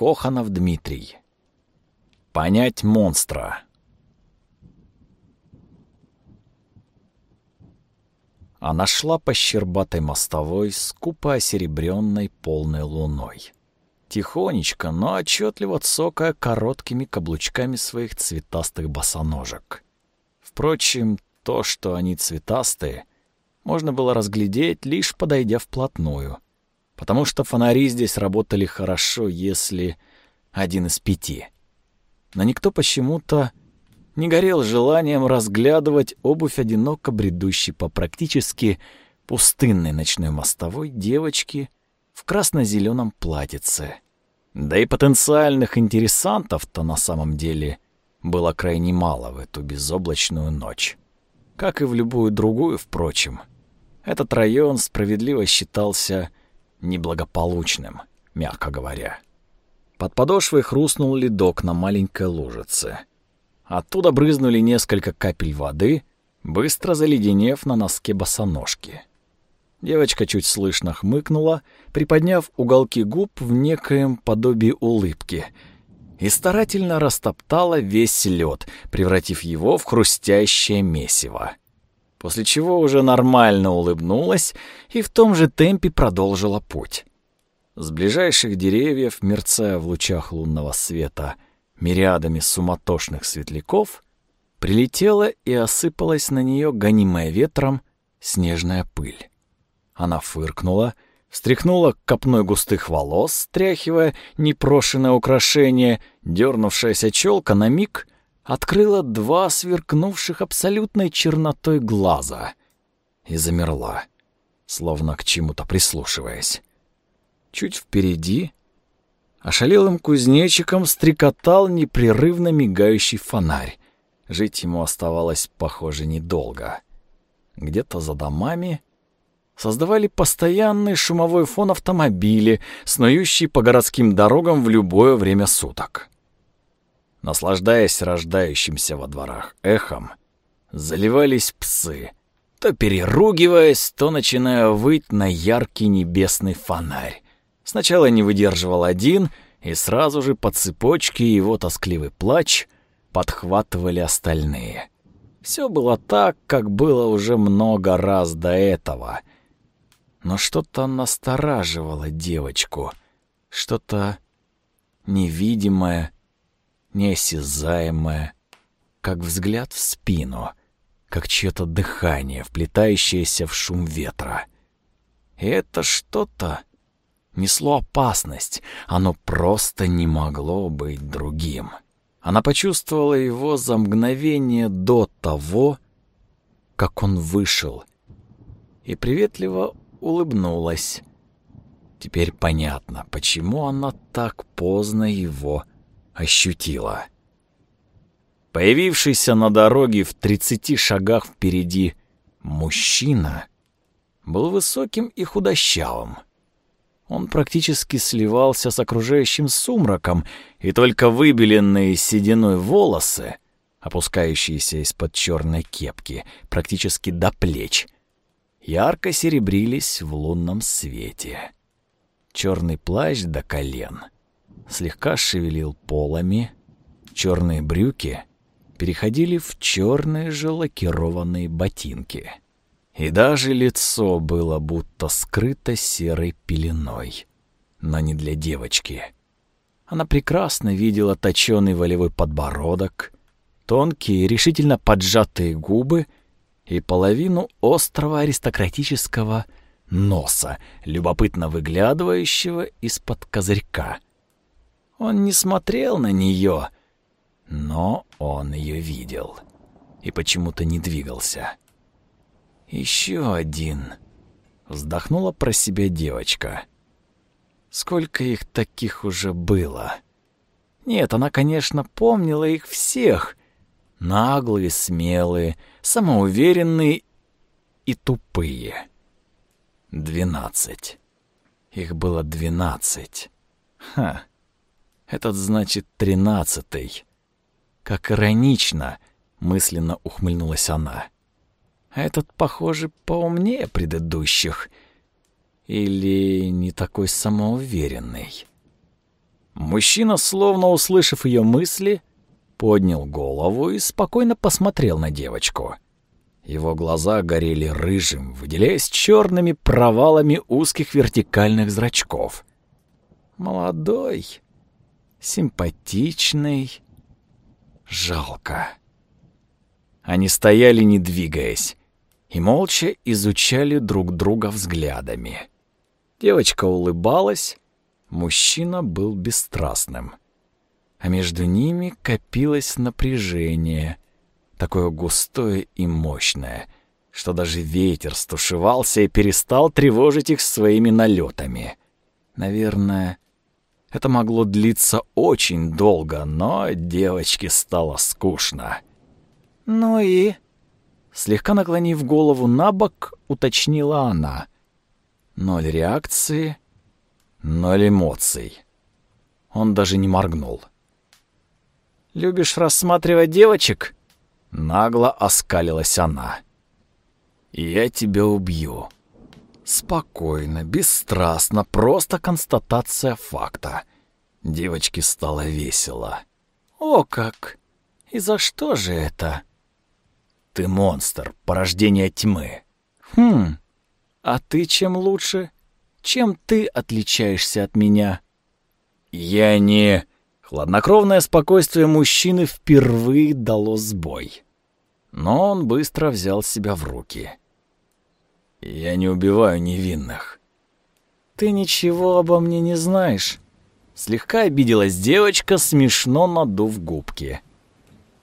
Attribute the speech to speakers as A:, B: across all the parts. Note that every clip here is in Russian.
A: Коханов Дмитрий. Понять монстра. Она шла по щербатой мостовой, скупо осеребренной полной луной. Тихонечко, но отчетливо цокая короткими каблучками своих цветастых босоножек. Впрочем, то, что они цветастые, можно было разглядеть, лишь подойдя вплотную, потому что фонари здесь работали хорошо, если один из пяти. Но никто почему-то не горел желанием разглядывать обувь одиноко бредущей по практически пустынной ночной мостовой девочки в красно-зеленом платьице. Да и потенциальных интересантов-то на самом деле было крайне мало в эту безоблачную ночь. Как и в любую другую, впрочем. Этот район справедливо считался неблагополучным, мягко говоря. Под подошвой хрустнул ледок на маленькой лужице — Оттуда брызнули несколько капель воды, быстро заледенев на носке босоножки. Девочка чуть слышно хмыкнула, приподняв уголки губ в некоем подобии улыбки, и старательно растоптала весь лед, превратив его в хрустящее месиво. После чего уже нормально улыбнулась и в том же темпе продолжила путь. С ближайших деревьев, мерцая в лучах лунного света, — мириадами суматошных светляков, прилетела и осыпалась на нее, гонимая ветром, снежная пыль. Она фыркнула, встряхнула копной густых волос, стряхивая непрошенное украшение, дернувшаяся челка на миг открыла два сверкнувших абсолютной чернотой глаза и замерла, словно к чему-то прислушиваясь. Чуть впереди Ошалелым кузнечиком стрекотал непрерывно мигающий фонарь. Жить ему оставалось, похоже, недолго. Где-то за домами создавали постоянный шумовой фон автомобили, снующие по городским дорогам в любое время суток. Наслаждаясь рождающимся во дворах эхом, заливались псы, то переругиваясь, то начиная выть на яркий небесный фонарь. Сначала не выдерживал один, и сразу же по цепочке его тоскливый плач подхватывали остальные. Все было так, как было уже много раз до этого. Но что-то настораживало девочку, что-то невидимое, неосязаемое, как взгляд в спину, как чье-то дыхание, вплетающееся в шум ветра. И это что-то несло опасность, оно просто не могло быть другим. Она почувствовала его за мгновение до того, как он вышел, и приветливо улыбнулась. Теперь понятно, почему она так поздно его ощутила. Появившийся на дороге в тридцати шагах впереди мужчина был высоким и худощавым. Он практически сливался с окружающим сумраком, и только выбеленные сединой волосы, опускающиеся из-под черной кепки, практически до плеч, ярко серебрились в лунном свете. Черный плащ до колен слегка шевелил полами, черные брюки переходили в черные же лакированные ботинки и даже лицо было будто скрыто серой пеленой. Но не для девочки. Она прекрасно видела точёный волевой подбородок, тонкие, решительно поджатые губы и половину острого аристократического носа, любопытно выглядывающего из-под козырька. Он не смотрел на неё, но он её видел и почему-то не двигался. Еще один. Вздохнула про себя девочка. Сколько их таких уже было? Нет, она, конечно, помнила их всех. Наглые, смелые, самоуверенные и тупые. Двенадцать. Их было двенадцать. Ха. Этот значит тринадцатый. Как иронично, мысленно ухмыльнулась она. Этот, похоже, поумнее предыдущих. Или не такой самоуверенный. Мужчина, словно услышав ее мысли, поднял голову и спокойно посмотрел на девочку. Его глаза горели рыжим, выделяясь черными провалами узких вертикальных зрачков. Молодой, симпатичный, жалко. Они стояли, не двигаясь, и молча изучали друг друга взглядами. Девочка улыбалась, мужчина был бесстрастным. А между ними копилось напряжение, такое густое и мощное, что даже ветер стушевался и перестал тревожить их своими налетами. Наверное, это могло длиться очень долго, но девочке стало скучно. «Ну и?» Слегка наклонив голову на бок, уточнила она. Ноль реакции, ноль эмоций. Он даже не моргнул. «Любишь рассматривать девочек?» Нагло оскалилась она. «Я тебя убью». Спокойно, бесстрастно, просто констатация факта. Девочке стало весело. «О как! И за что же это?» «Ты монстр, порождение тьмы». «Хм, а ты чем лучше? Чем ты отличаешься от меня? Я не... Хладнокровное спокойствие мужчины впервые дало сбой. Но он быстро взял себя в руки. Я не убиваю невинных. Ты ничего обо мне не знаешь. Слегка обиделась девочка, смешно надув губки.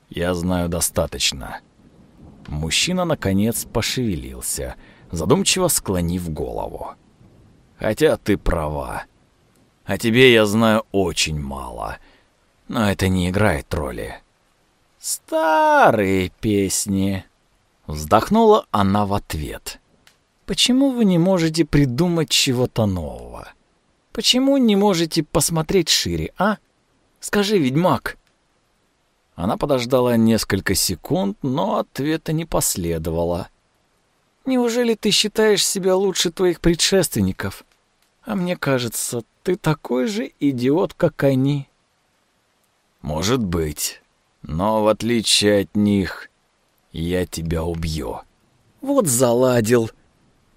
A: Я знаю достаточно. Мужчина, наконец, пошевелился — задумчиво склонив голову. «Хотя ты права. О тебе я знаю очень мало, но это не играет роли». «Старые песни», — вздохнула она в ответ. «Почему вы не можете придумать чего-то нового? Почему не можете посмотреть шире, а? Скажи, ведьмак». Она подождала несколько секунд, но ответа не последовало. Неужели ты считаешь себя лучше твоих предшественников? А мне кажется, ты такой же идиот, как они. Может быть, но в отличие от них, я тебя убью. Вот заладил.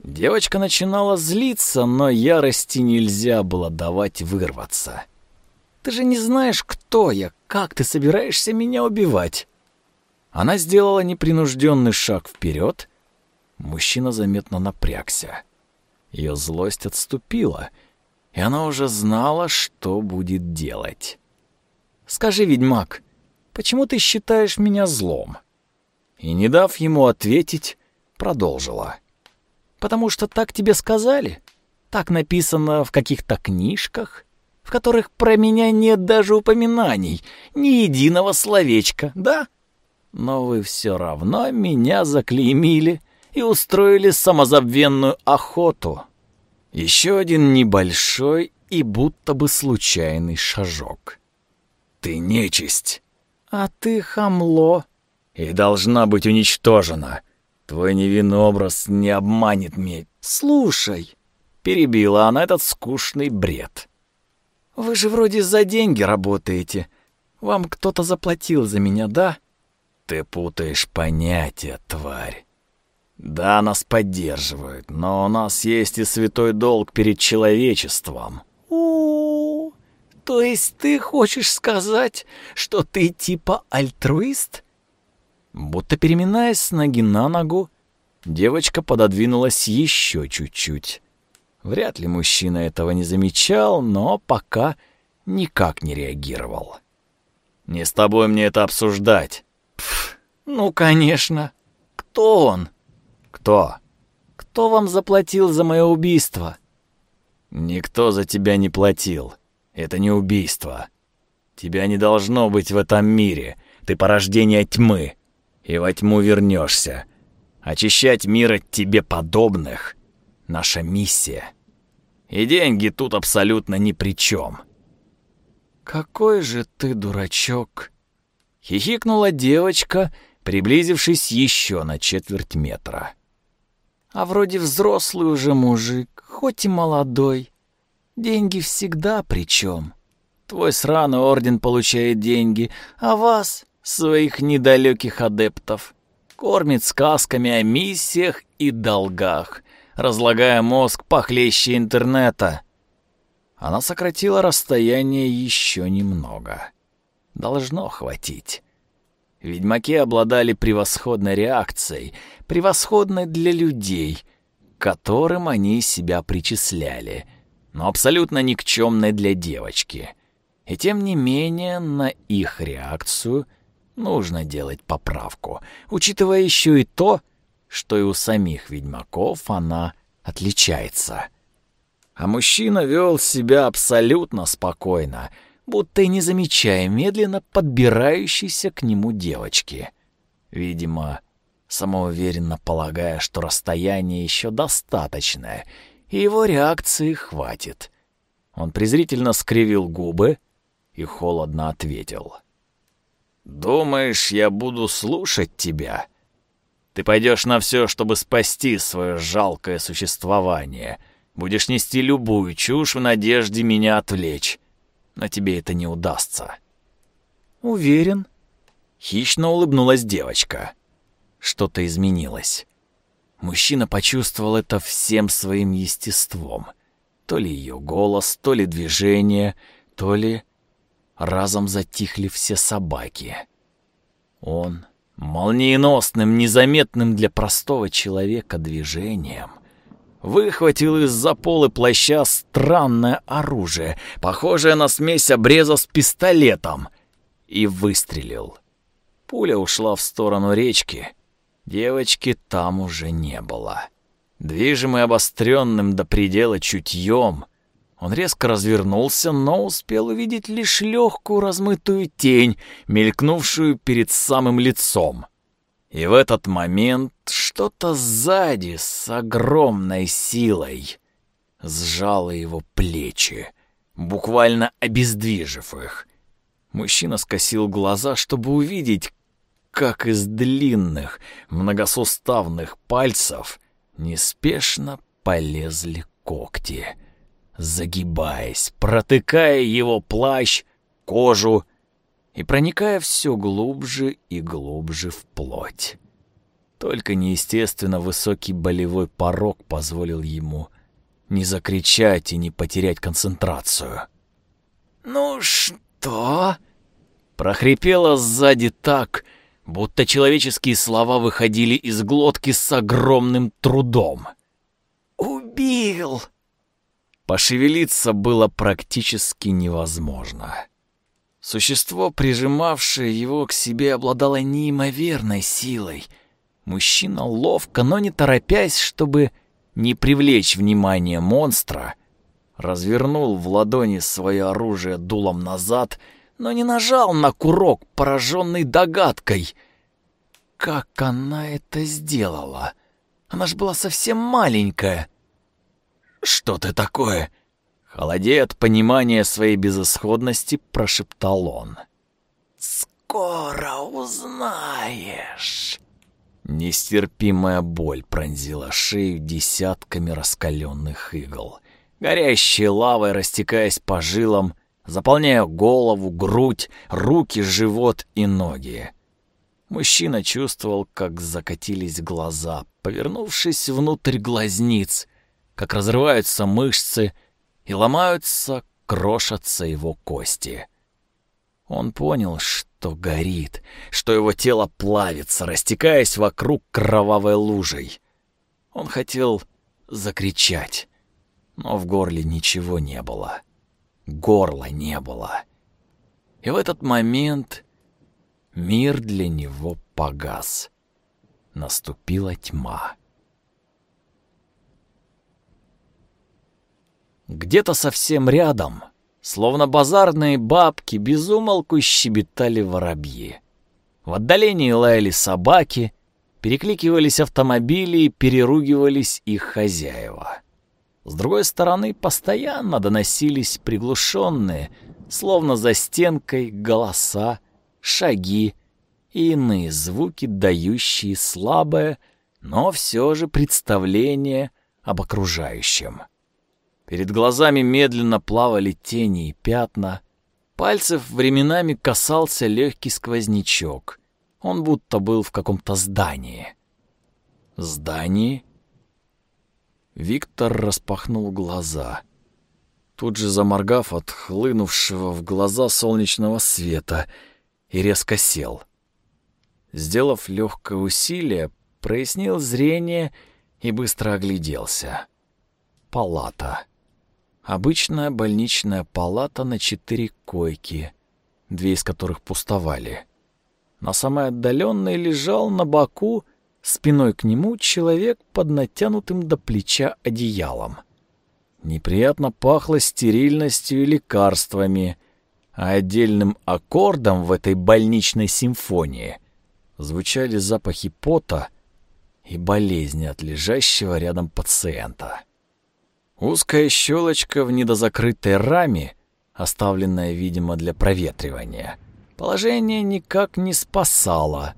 A: Девочка начинала злиться, но ярости нельзя было давать вырваться. Ты же не знаешь, кто я, как ты собираешься меня убивать. Она сделала непринужденный шаг вперед Мужчина заметно напрягся. Ее злость отступила, и она уже знала, что будет делать. «Скажи, ведьмак, почему ты считаешь меня злом?» И, не дав ему ответить, продолжила. «Потому что так тебе сказали? Так написано в каких-то книжках, в которых про меня нет даже упоминаний, ни единого словечка, да? Но вы все равно меня заклеймили» и устроили самозабвенную охоту. Еще один небольшой и будто бы случайный шажок. Ты нечисть. А ты хамло. И должна быть уничтожена. Твой невинный образ не обманет меня. Слушай, перебила она этот скучный бред. Вы же вроде за деньги работаете. Вам кто-то заплатил за меня, да? Ты путаешь понятия, тварь. Да, нас поддерживают, но у нас есть и святой долг перед человечеством. У, то есть ты хочешь сказать, что ты типа альтруист? Будто переминаясь с ноги на ногу, девочка пододвинулась еще чуть-чуть. Вряд ли мужчина этого не замечал, но пока никак не реагировал. «Не с тобой мне это обсуждать». Пф, «Ну, конечно. Кто он?» «Кто?» «Кто вам заплатил за мое убийство?» «Никто за тебя не платил. Это не убийство. Тебя не должно быть в этом мире. Ты порождение тьмы. И во тьму вернешься. Очищать мир от тебе подобных — наша миссия. И деньги тут абсолютно ни при чем. «Какой же ты дурачок!» — хихикнула девочка, приблизившись еще на четверть метра. А вроде взрослый уже мужик, хоть и молодой. Деньги всегда при чем. Твой сраный орден получает деньги, а вас, своих недалеких адептов, кормит сказками о миссиях и долгах, разлагая мозг похлеще интернета. Она сократила расстояние еще немного. Должно хватить. Ведьмаки обладали превосходной реакцией, превосходной для людей, к которым они себя причисляли, но абсолютно никчемной для девочки. И тем не менее на их реакцию нужно делать поправку, учитывая еще и то, что и у самих ведьмаков она отличается. А мужчина вел себя абсолютно спокойно, будто и не замечая медленно подбирающейся к нему девочки. Видимо, самоуверенно полагая, что расстояние еще достаточное, и его реакции хватит. Он презрительно скривил губы и холодно ответил. «Думаешь, я буду слушать тебя? Ты пойдешь на все, чтобы спасти свое жалкое существование. Будешь нести любую чушь в надежде меня отвлечь. Но тебе это не удастся».
B: «Уверен?»
A: Хищно улыбнулась девочка. Что-то изменилось. Мужчина почувствовал это всем своим естеством. То ли ее голос, то ли движение, то ли разом затихли все собаки. Он молниеносным, незаметным для простого человека движением выхватил из-за полы плаща странное оружие, похожее на смесь обреза с пистолетом, и выстрелил. Пуля ушла в сторону речки. Девочки там уже не было. Движимый обостренным до предела чутьем, он резко развернулся, но успел увидеть лишь легкую размытую тень, мелькнувшую перед самым лицом. И в этот момент что-то сзади с огромной силой сжало его плечи, буквально обездвижив их. Мужчина скосил глаза, чтобы увидеть, как из длинных, многосуставных пальцев неспешно полезли когти — загибаясь, протыкая его плащ, кожу и проникая все глубже и глубже в плоть. Только неестественно высокий болевой порог позволил ему не закричать и не потерять концентрацию.
B: «Ну что?»
A: прохрипело сзади так, будто человеческие слова выходили из глотки с огромным трудом.
B: «Убил!»
A: Пошевелиться было практически невозможно. Существо, прижимавшее его к себе, обладало неимоверной силой. Мужчина ловко, но не торопясь, чтобы не привлечь внимание монстра, развернул в ладони свое оружие дулом назад, но не нажал на курок, пораженный догадкой. Как она это сделала? Она ж была совсем маленькая. «Что ты такое?» Холодея от понимания своей безысходности, прошептал он.
B: «Скоро узнаешь».
A: Нестерпимая боль пронзила шею десятками раскаленных игл. Горящей лавой, растекаясь по жилам, заполняя голову, грудь, руки, живот и ноги. Мужчина чувствовал, как закатились глаза, повернувшись внутрь глазниц, как разрываются мышцы и ломаются, крошатся его кости. Он понял, что горит, что его тело плавится, растекаясь вокруг кровавой лужей. Он хотел закричать, но в горле ничего не было. Горла не было. И в этот момент мир для него погас. Наступила тьма. Где-то совсем рядом, словно базарные бабки, безумолку щебетали воробьи. В отдалении лаяли собаки, перекликивались автомобили и переругивались их хозяева. С другой стороны, постоянно доносились приглушенные, словно за стенкой, голоса, шаги и иные звуки, дающие слабое, но все же представление об окружающем. Перед глазами медленно плавали тени и пятна, Пальцев временами касался легкий сквознячок. Он будто был в каком-то здании. Здании? Виктор распахнул глаза. Тут же заморгав от хлынувшего в глаза солнечного света и резко сел. Сделав легкое усилие, прояснил зрение и быстро огляделся. Палата. Обычная больничная палата на четыре койки, две из которых пустовали. На самой отдаленной лежал на боку, спиной к нему, человек под натянутым до плеча одеялом. Неприятно пахло стерильностью и лекарствами, а отдельным аккордом в этой больничной симфонии звучали запахи пота и болезни от лежащего рядом пациента. Узкая щелочка в недозакрытой раме, оставленная, видимо, для проветривания, положение никак не спасало.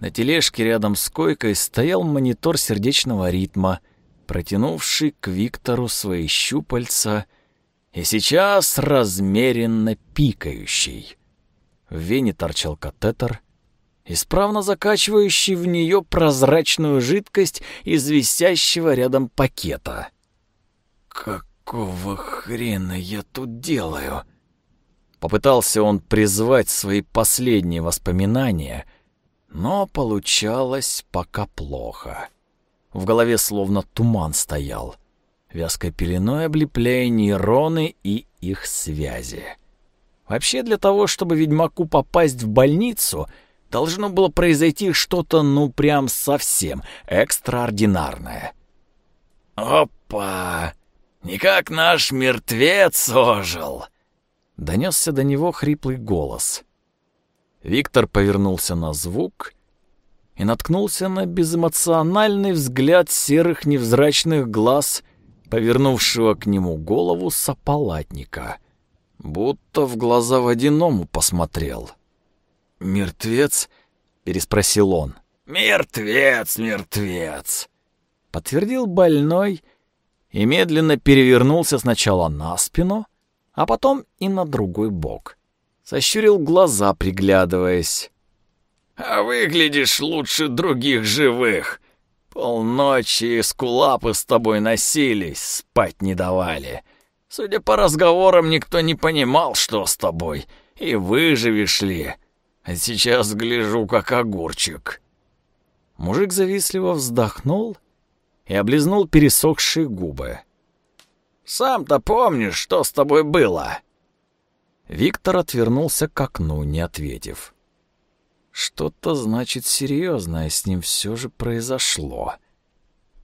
A: На тележке рядом с койкой стоял монитор сердечного ритма, протянувший к Виктору свои щупальца и сейчас размеренно пикающий. В вене торчал катетер, исправно закачивающий в нее прозрачную жидкость из висящего рядом пакета — «Какого хрена я тут делаю?» Попытался он призвать свои последние воспоминания, но получалось пока плохо. В голове словно туман стоял, вязкой пеленой облепляя нейроны и их связи. Вообще для того, чтобы ведьмаку попасть в больницу, должно было произойти что-то ну прям совсем экстраординарное. «Опа!» Никак наш мертвец ожил!» Донесся до него хриплый голос. Виктор повернулся на звук и наткнулся на безэмоциональный взгляд серых невзрачных глаз, повернувшего к нему голову сапалатника, будто в глаза водяному посмотрел. «Мертвец?» — переспросил он. «Мертвец, мертвец!» — подтвердил больной и медленно перевернулся сначала на спину, а потом и на другой бок. Сощурил глаза, приглядываясь. «А выглядишь лучше других живых. Полночи скулапы с тобой носились, спать не давали. Судя по разговорам, никто не понимал, что с тобой, и выживешь ли. А сейчас гляжу, как огурчик». Мужик завистливо вздохнул и облизнул пересохшие губы. «Сам-то помнишь, что с тобой было?» Виктор отвернулся к окну, не ответив. Что-то, значит, серьезное с ним все же произошло.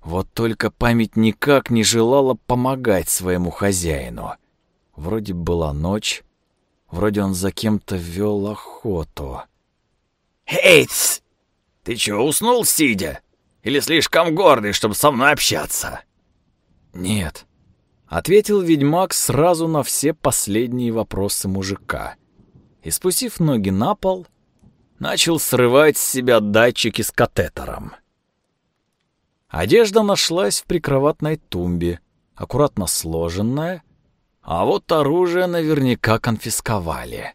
A: Вот только память никак не желала помогать своему хозяину. Вроде была ночь, вроде он за кем-то вел охоту. «Эйц! Ты чё, уснул сидя?» Или слишком гордый, чтобы со мной общаться?» «Нет», — ответил ведьмак сразу на все последние вопросы мужика. И спустив ноги на пол, начал срывать с себя датчики с катетером. Одежда нашлась в прикроватной тумбе, аккуратно сложенная, а вот оружие наверняка конфисковали.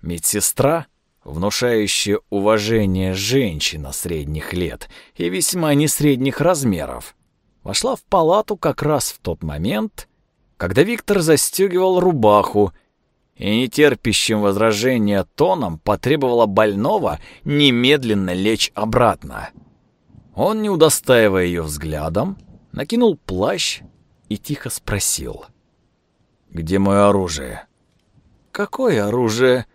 A: Медсестра — внушающая уважение женщина средних лет и весьма не средних размеров, вошла в палату как раз в тот момент, когда Виктор застегивал рубаху и нетерпящим возражения тоном потребовала больного немедленно лечь обратно. Он, не удостаивая ее взглядом, накинул плащ и тихо спросил. «Где мое оружие?» «Какое оружие?»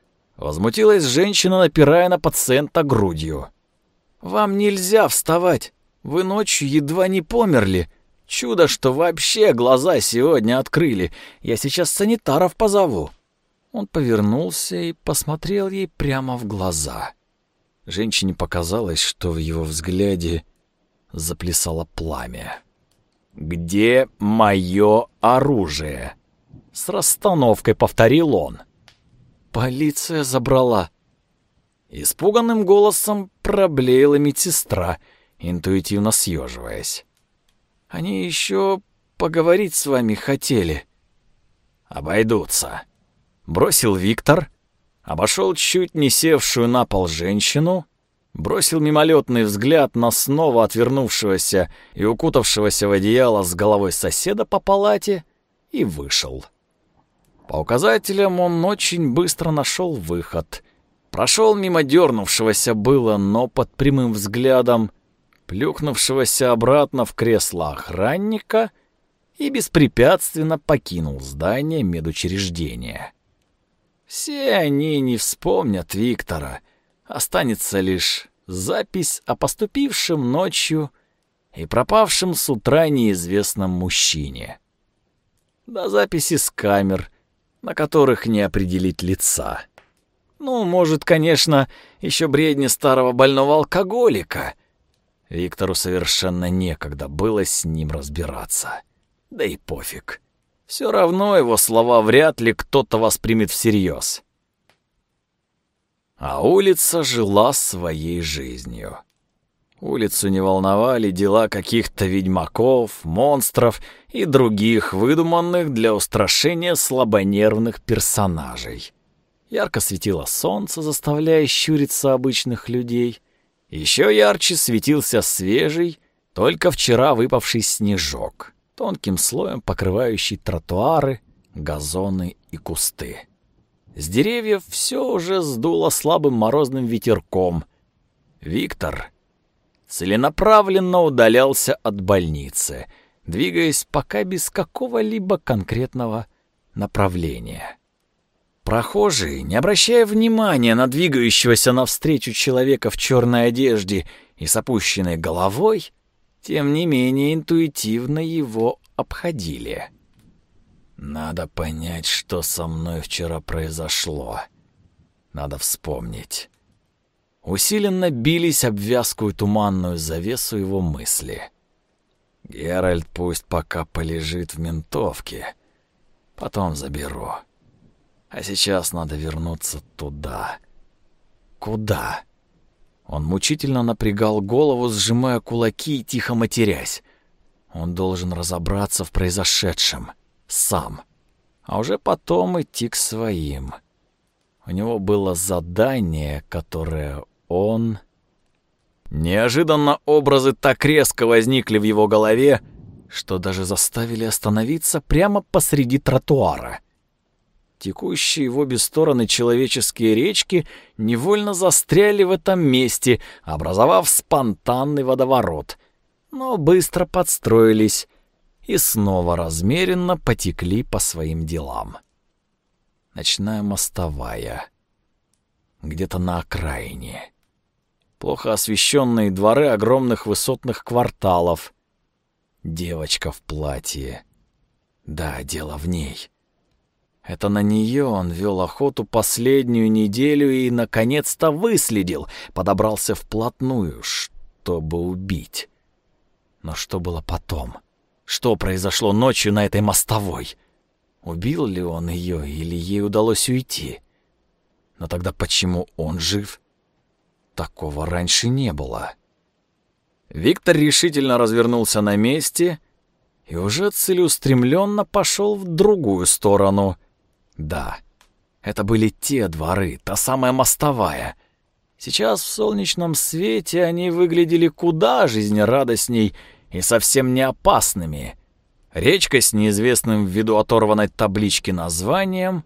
A: Возмутилась женщина, напирая на пациента грудью. «Вам нельзя вставать. Вы ночью едва не померли. Чудо, что вообще глаза сегодня открыли. Я сейчас санитаров позову». Он повернулся и посмотрел ей прямо в глаза. Женщине показалось, что в его взгляде заплясало пламя. «Где мое оружие?» С расстановкой повторил он. Полиция забрала. Испуганным голосом проблеяла медсестра, интуитивно съеживаясь. Они еще поговорить с вами хотели. Обойдутся. бросил Виктор, обошел чуть не севшую на пол женщину, бросил мимолетный взгляд на снова отвернувшегося и укутавшегося в одеяло с головой соседа по палате и вышел. По указателям он очень быстро нашел выход. Прошел мимо дернувшегося было, но под прямым взглядом, плюхнувшегося обратно в кресло охранника и беспрепятственно покинул здание медучреждения. Все они не вспомнят Виктора. Останется лишь запись о поступившем ночью и пропавшем с утра неизвестном мужчине. До записи с камер, на которых не определить лица. Ну, может, конечно, еще бредни старого больного алкоголика. Виктору совершенно некогда было с ним разбираться. Да и пофиг. Все равно его слова вряд ли кто-то воспримет всерьез. А улица жила своей жизнью. Улицу не волновали дела каких-то ведьмаков, монстров и других выдуманных для устрашения слабонервных персонажей. Ярко светило солнце, заставляя щуриться обычных людей. Еще ярче светился свежий, только вчера выпавший снежок, тонким слоем покрывающий тротуары, газоны и кусты. С деревьев все уже сдуло слабым морозным ветерком. Виктор целенаправленно удалялся от больницы, двигаясь пока без какого-либо конкретного направления. Прохожие, не обращая внимания на двигающегося навстречу человека в черной одежде и с опущенной головой, тем не менее интуитивно его обходили. Надо понять, что со мной вчера произошло. Надо вспомнить усиленно бились об вязкую туманную завесу его мысли. Геральт пусть пока полежит в ментовке, потом заберу. А сейчас надо вернуться туда. Куда? Он мучительно напрягал голову, сжимая кулаки и тихо матерясь. Он должен разобраться в произошедшем. Сам. А уже потом идти к своим. У него было задание, которое он... Неожиданно образы так резко возникли в его голове, что даже заставили остановиться прямо посреди тротуара. Текущие в обе стороны человеческие речки невольно застряли в этом месте, образовав спонтанный водоворот, но быстро подстроились и снова размеренно потекли по своим делам. Ночная мостовая. Где-то на окраине плохо освещенные дворы огромных высотных кварталов. Девочка в платье. Да, дело в ней. Это на нее он вел охоту последнюю неделю и, наконец-то, выследил, подобрался вплотную, чтобы убить. Но что было потом? Что произошло ночью на этой мостовой? Убил ли он ее или ей удалось уйти? Но тогда почему он жив? Такого раньше не было. Виктор решительно развернулся на месте и уже целеустремленно пошел в другую сторону. Да, это были те дворы, та самая мостовая. Сейчас в солнечном свете они выглядели куда жизнерадостней и совсем не опасными. Речка с неизвестным ввиду оторванной таблички названием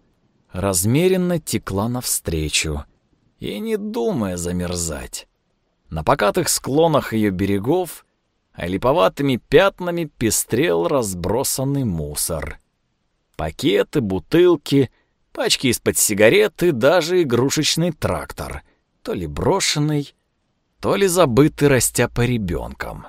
A: размеренно текла навстречу — и не думая замерзать. На покатых склонах ее берегов липоватыми пятнами пестрел разбросанный мусор. Пакеты, бутылки, пачки из-под сигарет и даже игрушечный трактор, то ли брошенный, то ли забытый растяпа ребенком.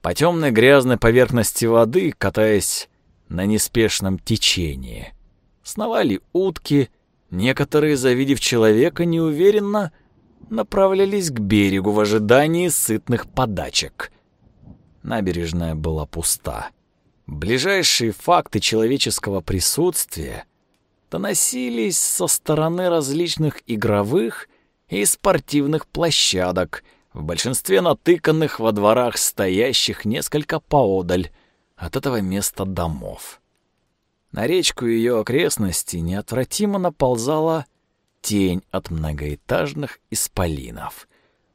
A: По темной грязной поверхности воды, катаясь на неспешном течении, сновали утки — Некоторые, завидев человека, неуверенно направлялись к берегу в ожидании сытных подачек. Набережная была пуста. Ближайшие факты человеческого присутствия доносились со стороны различных игровых и спортивных площадок, в большинстве натыканных во дворах стоящих несколько поодаль от этого места домов. На речку и ее окрестности неотвратимо наползала тень от многоэтажных исполинов.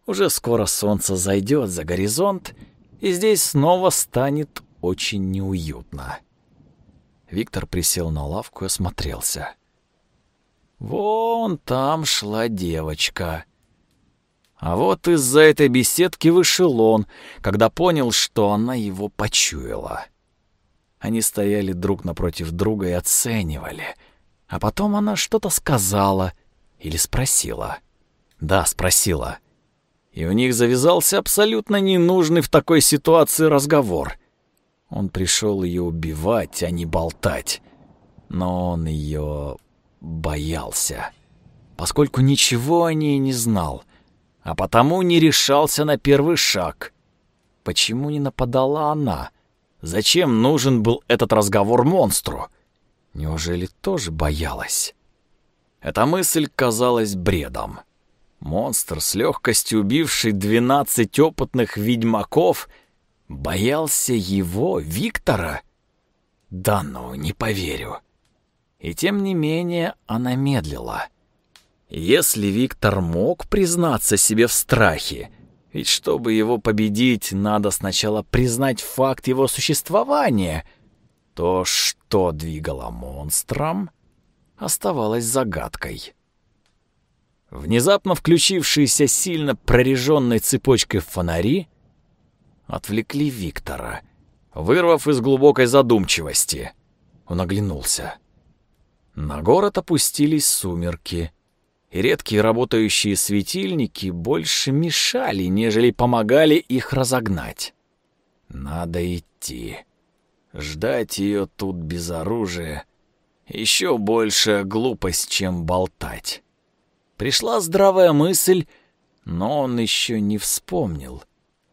A: Уже скоро солнце зайдет за горизонт, и здесь снова станет очень неуютно. Виктор присел на лавку и осмотрелся. Вон там шла девочка. А вот из-за этой беседки вышел он, когда понял, что она его почуяла. Они стояли друг напротив друга и оценивали. А потом она что-то сказала или спросила. Да, спросила. И у них завязался абсолютно ненужный в такой ситуации разговор. Он пришел ее убивать, а не болтать. Но он ее боялся, поскольку ничего о ней не знал, а потому не решался на первый шаг. Почему не нападала она? Зачем нужен был этот разговор монстру? Неужели тоже боялась? Эта мысль казалась бредом. Монстр, с легкостью убивший двенадцать опытных ведьмаков, боялся его, Виктора? Да ну, не поверю. И тем не менее она медлила. Если Виктор мог признаться себе в страхе, ведь чтобы его победить, надо сначала признать факт его существования, то что двигало монстром, оставалось загадкой. Внезапно включившиеся сильно прореженной цепочкой фонари отвлекли Виктора, вырвав из глубокой задумчивости. Он оглянулся. На город опустились сумерки, и редкие работающие светильники больше мешали, нежели помогали их разогнать. Надо идти. Ждать ее тут без оружия — еще большая глупость, чем болтать. Пришла здравая мысль, но он еще не вспомнил,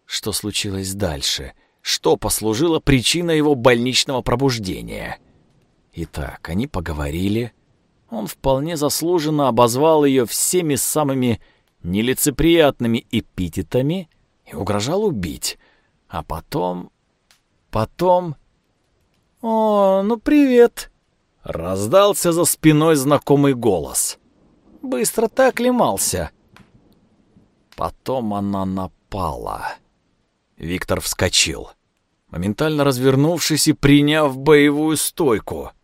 A: что случилось дальше, что послужило причиной его больничного пробуждения — Итак, они поговорили. Он вполне заслуженно обозвал ее всеми самыми нелицеприятными эпитетами и угрожал убить. А потом... Потом... «О, ну привет!» Раздался за спиной знакомый голос. Быстро так лимался. Потом она напала. Виктор вскочил, моментально развернувшись и приняв боевую стойку —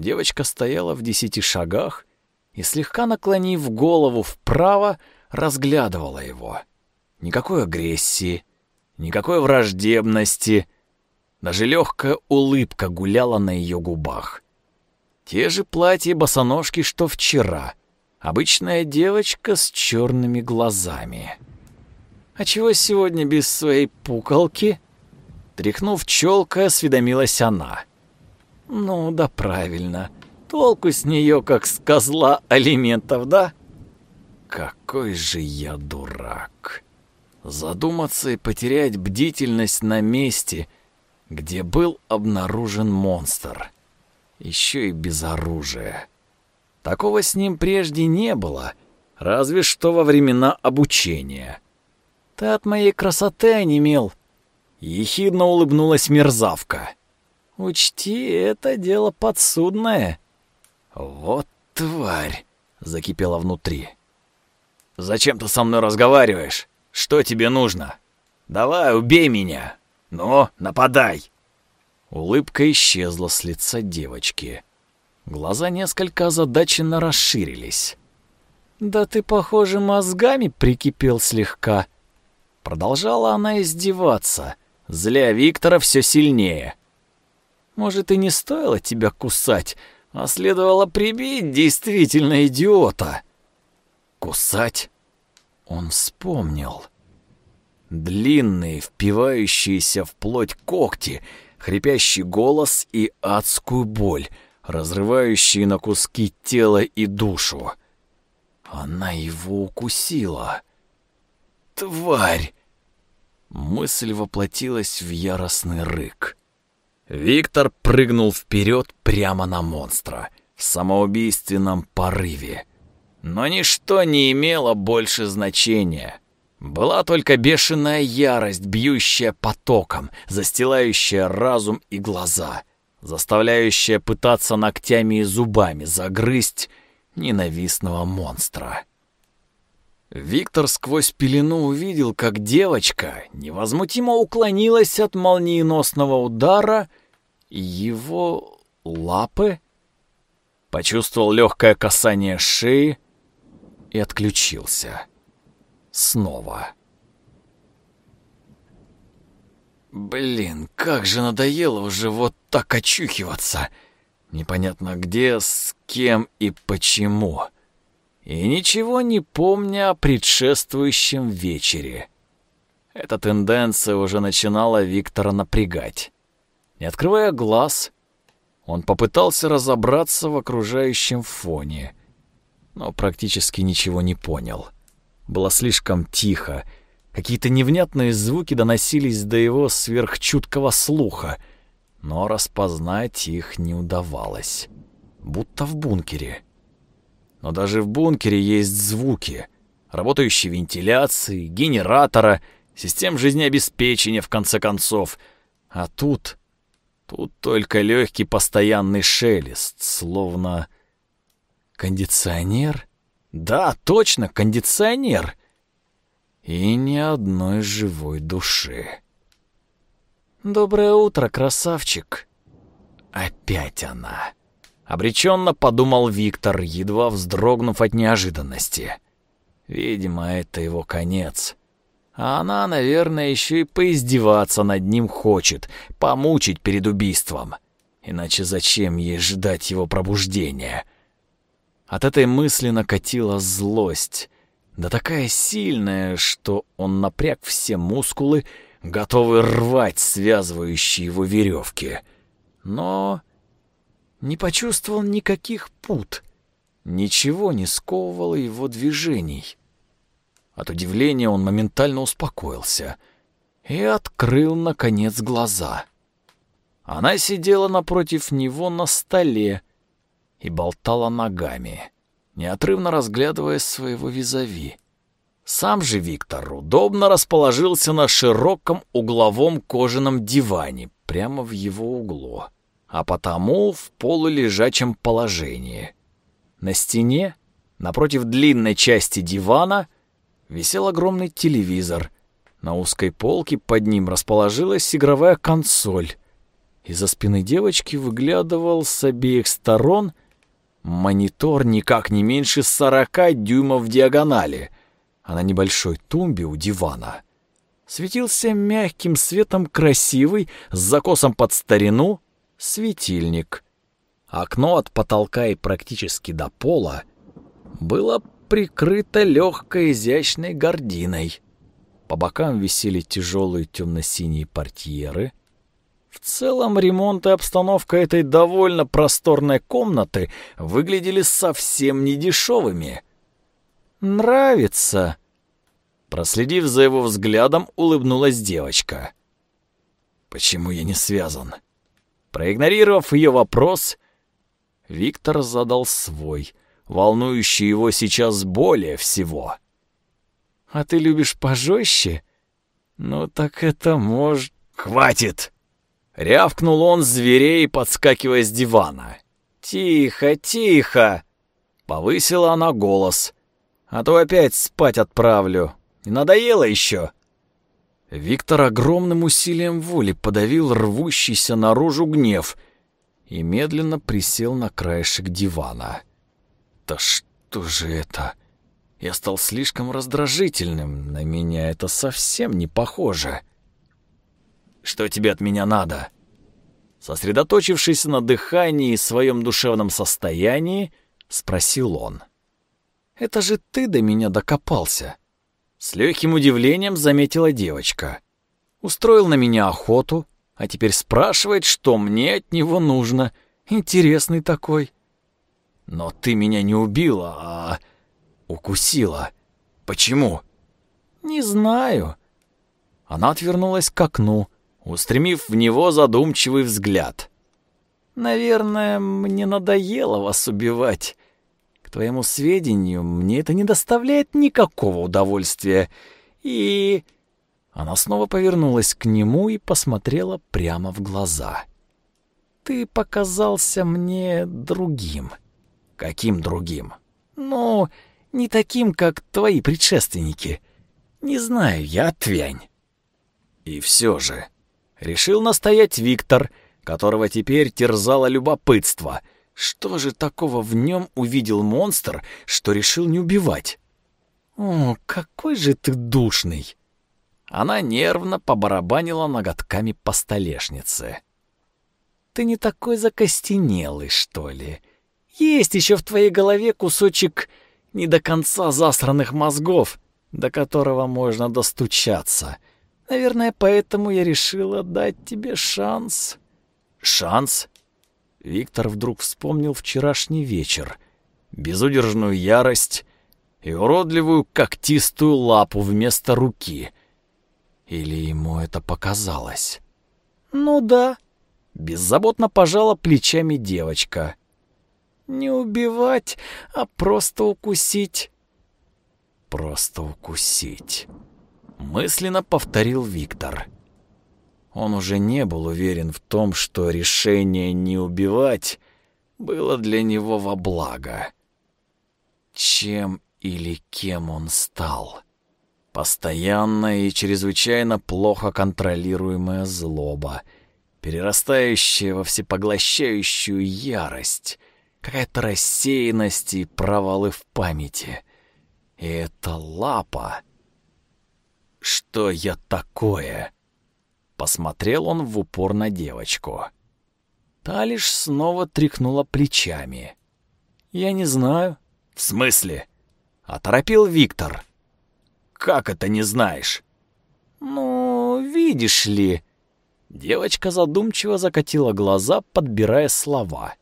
A: Девочка стояла в десяти шагах и, слегка наклонив голову вправо, разглядывала его. Никакой агрессии, никакой враждебности, даже легкая улыбка гуляла на ее губах. Те же платья и босоножки, что вчера. Обычная девочка с черными глазами. «А чего сегодня без своей пукалки?» Тряхнув челкой, осведомилась она. Ну да правильно. Толку с нее, как с козла алиментов, да? Какой же я дурак. Задуматься и потерять бдительность на месте, где был обнаружен монстр. Еще и без оружия. Такого с ним прежде не было, разве что во времена обучения. Ты от моей красоты онемел. Ехидно улыбнулась мерзавка. Учти, это дело подсудное. Вот тварь, закипела внутри. Зачем ты со мной разговариваешь? Что тебе нужно? Давай, убей меня. Ну, нападай. Улыбка исчезла с лица девочки. Глаза несколько озадаченно расширились. «Да ты, похоже, мозгами прикипел слегка». Продолжала она издеваться, зля Виктора все сильнее. Может, и не стоило тебя кусать, а следовало прибить действительно идиота. Кусать? Он вспомнил. Длинные, впивающиеся в плоть когти, хрипящий голос и адскую боль, разрывающие на куски тело и душу. Она его укусила. Тварь! Мысль воплотилась в яростный рык. Виктор прыгнул вперед прямо на монстра в самоубийственном порыве. Но ничто не имело больше значения. Была только бешеная ярость, бьющая потоком, застилающая разум и глаза. заставляющая пытаться ногтями и зубами загрызть ненавистного монстра. Виктор сквозь пелену увидел, как девочка невозмутимо уклонилась от молниеносного удара, и его лапы почувствовал легкое касание шеи и отключился. Снова. Блин, как же надоело уже вот так очухиваться. Непонятно где, с кем и почему. И ничего не помня о предшествующем вечере. Эта тенденция уже начинала Виктора напрягать. Не открывая глаз, он попытался разобраться в окружающем фоне, но практически ничего не понял. Было слишком тихо, какие-то невнятные звуки доносились до его сверхчуткого слуха, но распознать их не удавалось, будто в бункере. Но даже в бункере есть звуки, работающие вентиляции, генератора, систем жизнеобеспечения, в конце концов. А тут Тут только легкий постоянный шелест, словно... Кондиционер? Да, точно, кондиционер. И ни одной живой души. «Доброе утро, красавчик!» Опять она. Обреченно подумал Виктор, едва вздрогнув от неожиданности. Видимо, это его конец. А она, наверное, еще и поиздеваться над ним хочет, помучить перед убийством. Иначе зачем ей ждать его пробуждения? От этой мысли накатила злость. Да такая сильная, что он напряг все мускулы, готовый рвать связывающие его веревки. Но не почувствовал никаких пут. Ничего не сковывало его движений. От удивления он моментально успокоился и открыл, наконец, глаза. Она сидела напротив него на столе и болтала ногами, неотрывно разглядывая своего визави. Сам же Виктор удобно расположился на широком угловом кожаном диване прямо в его углу, а потому в полулежачем положении. На стене, напротив длинной части дивана — висел огромный телевизор. На узкой полке под ним расположилась игровая консоль. Из-за спины девочки выглядывал с обеих сторон монитор никак не меньше сорока дюймов в диагонали, а на небольшой тумбе у дивана светился мягким светом красивый, с закосом под старину, светильник. Окно от потолка и практически до пола было прикрыта легкой изящной гординой. По бокам висели тяжелые темно-синие портьеры. В целом ремонт и обстановка этой довольно просторной комнаты выглядели совсем не дешевыми. «Нравится!» Проследив за его взглядом, улыбнулась девочка. «Почему я не связан?» Проигнорировав ее вопрос, Виктор задал свой — волнующий его сейчас более всего. «А ты любишь пожестче? Ну так это может...» «Хватит!» — рявкнул он зверей, подскакивая с дивана. «Тихо, тихо!» — повысила она голос. «А то опять спать отправлю. Не надоело еще?» Виктор огромным усилием воли подавил рвущийся наружу гнев и медленно присел на краешек дивана. Да что же это? Я стал слишком раздражительным, на меня это совсем не похоже. Что тебе от меня надо? Сосредоточившись на дыхании и своем душевном состоянии, спросил он. «Это же ты до меня докопался!» С легким удивлением заметила девочка. Устроил на меня охоту, а теперь спрашивает, что мне от него нужно. Интересный такой. Но ты меня не убила, а укусила. Почему? Не знаю. Она отвернулась к окну, устремив в него задумчивый взгляд. Наверное, мне надоело вас убивать. Твоему сведению, мне это не доставляет никакого удовольствия. И... Она снова повернулась к нему и посмотрела прямо в глаза. ты показался мне другим.
B: Каким другим?
A: Ну, не таким, как твои предшественники. Не знаю, я отвянь.
B: И все же, решил настоять Виктор, которого теперь терзало любопытство. Что же такого в нем увидел монстр, что решил не убивать?
A: «О, какой же ты душный!»
B: Она нервно побарабанила ноготками по столешнице.
A: «Ты не такой закостенелый, что ли? Есть еще в твоей голове кусочек не до конца засранных мозгов, до которого можно достучаться. Наверное, поэтому я решила дать тебе шанс».
B: «Шанс?» Виктор вдруг вспомнил вчерашний вечер, безудержную ярость и уродливую когтистую лапу вместо руки. Или ему это показалось?
A: «Ну да», — беззаботно пожала плечами девочка. «Не убивать, а просто укусить».
B: «Просто укусить», — мысленно повторил Виктор. Он уже не был уверен в том, что решение не убивать было для него во благо. Чем или кем он стал. Постоянная и чрезвычайно плохо контролируемая злоба, перерастающая во всепоглощающую ярость, какая-то рассеянность и провалы в памяти. И это лапа. Что я такое? Посмотрел он в упор на девочку. Та лишь снова тряхнула плечами.
A: «Я не знаю».
B: «В смысле?» Оторопил Виктор. «Как это не знаешь?»
A: «Ну, видишь ли...»
B: Девочка задумчиво закатила глаза, подбирая слова.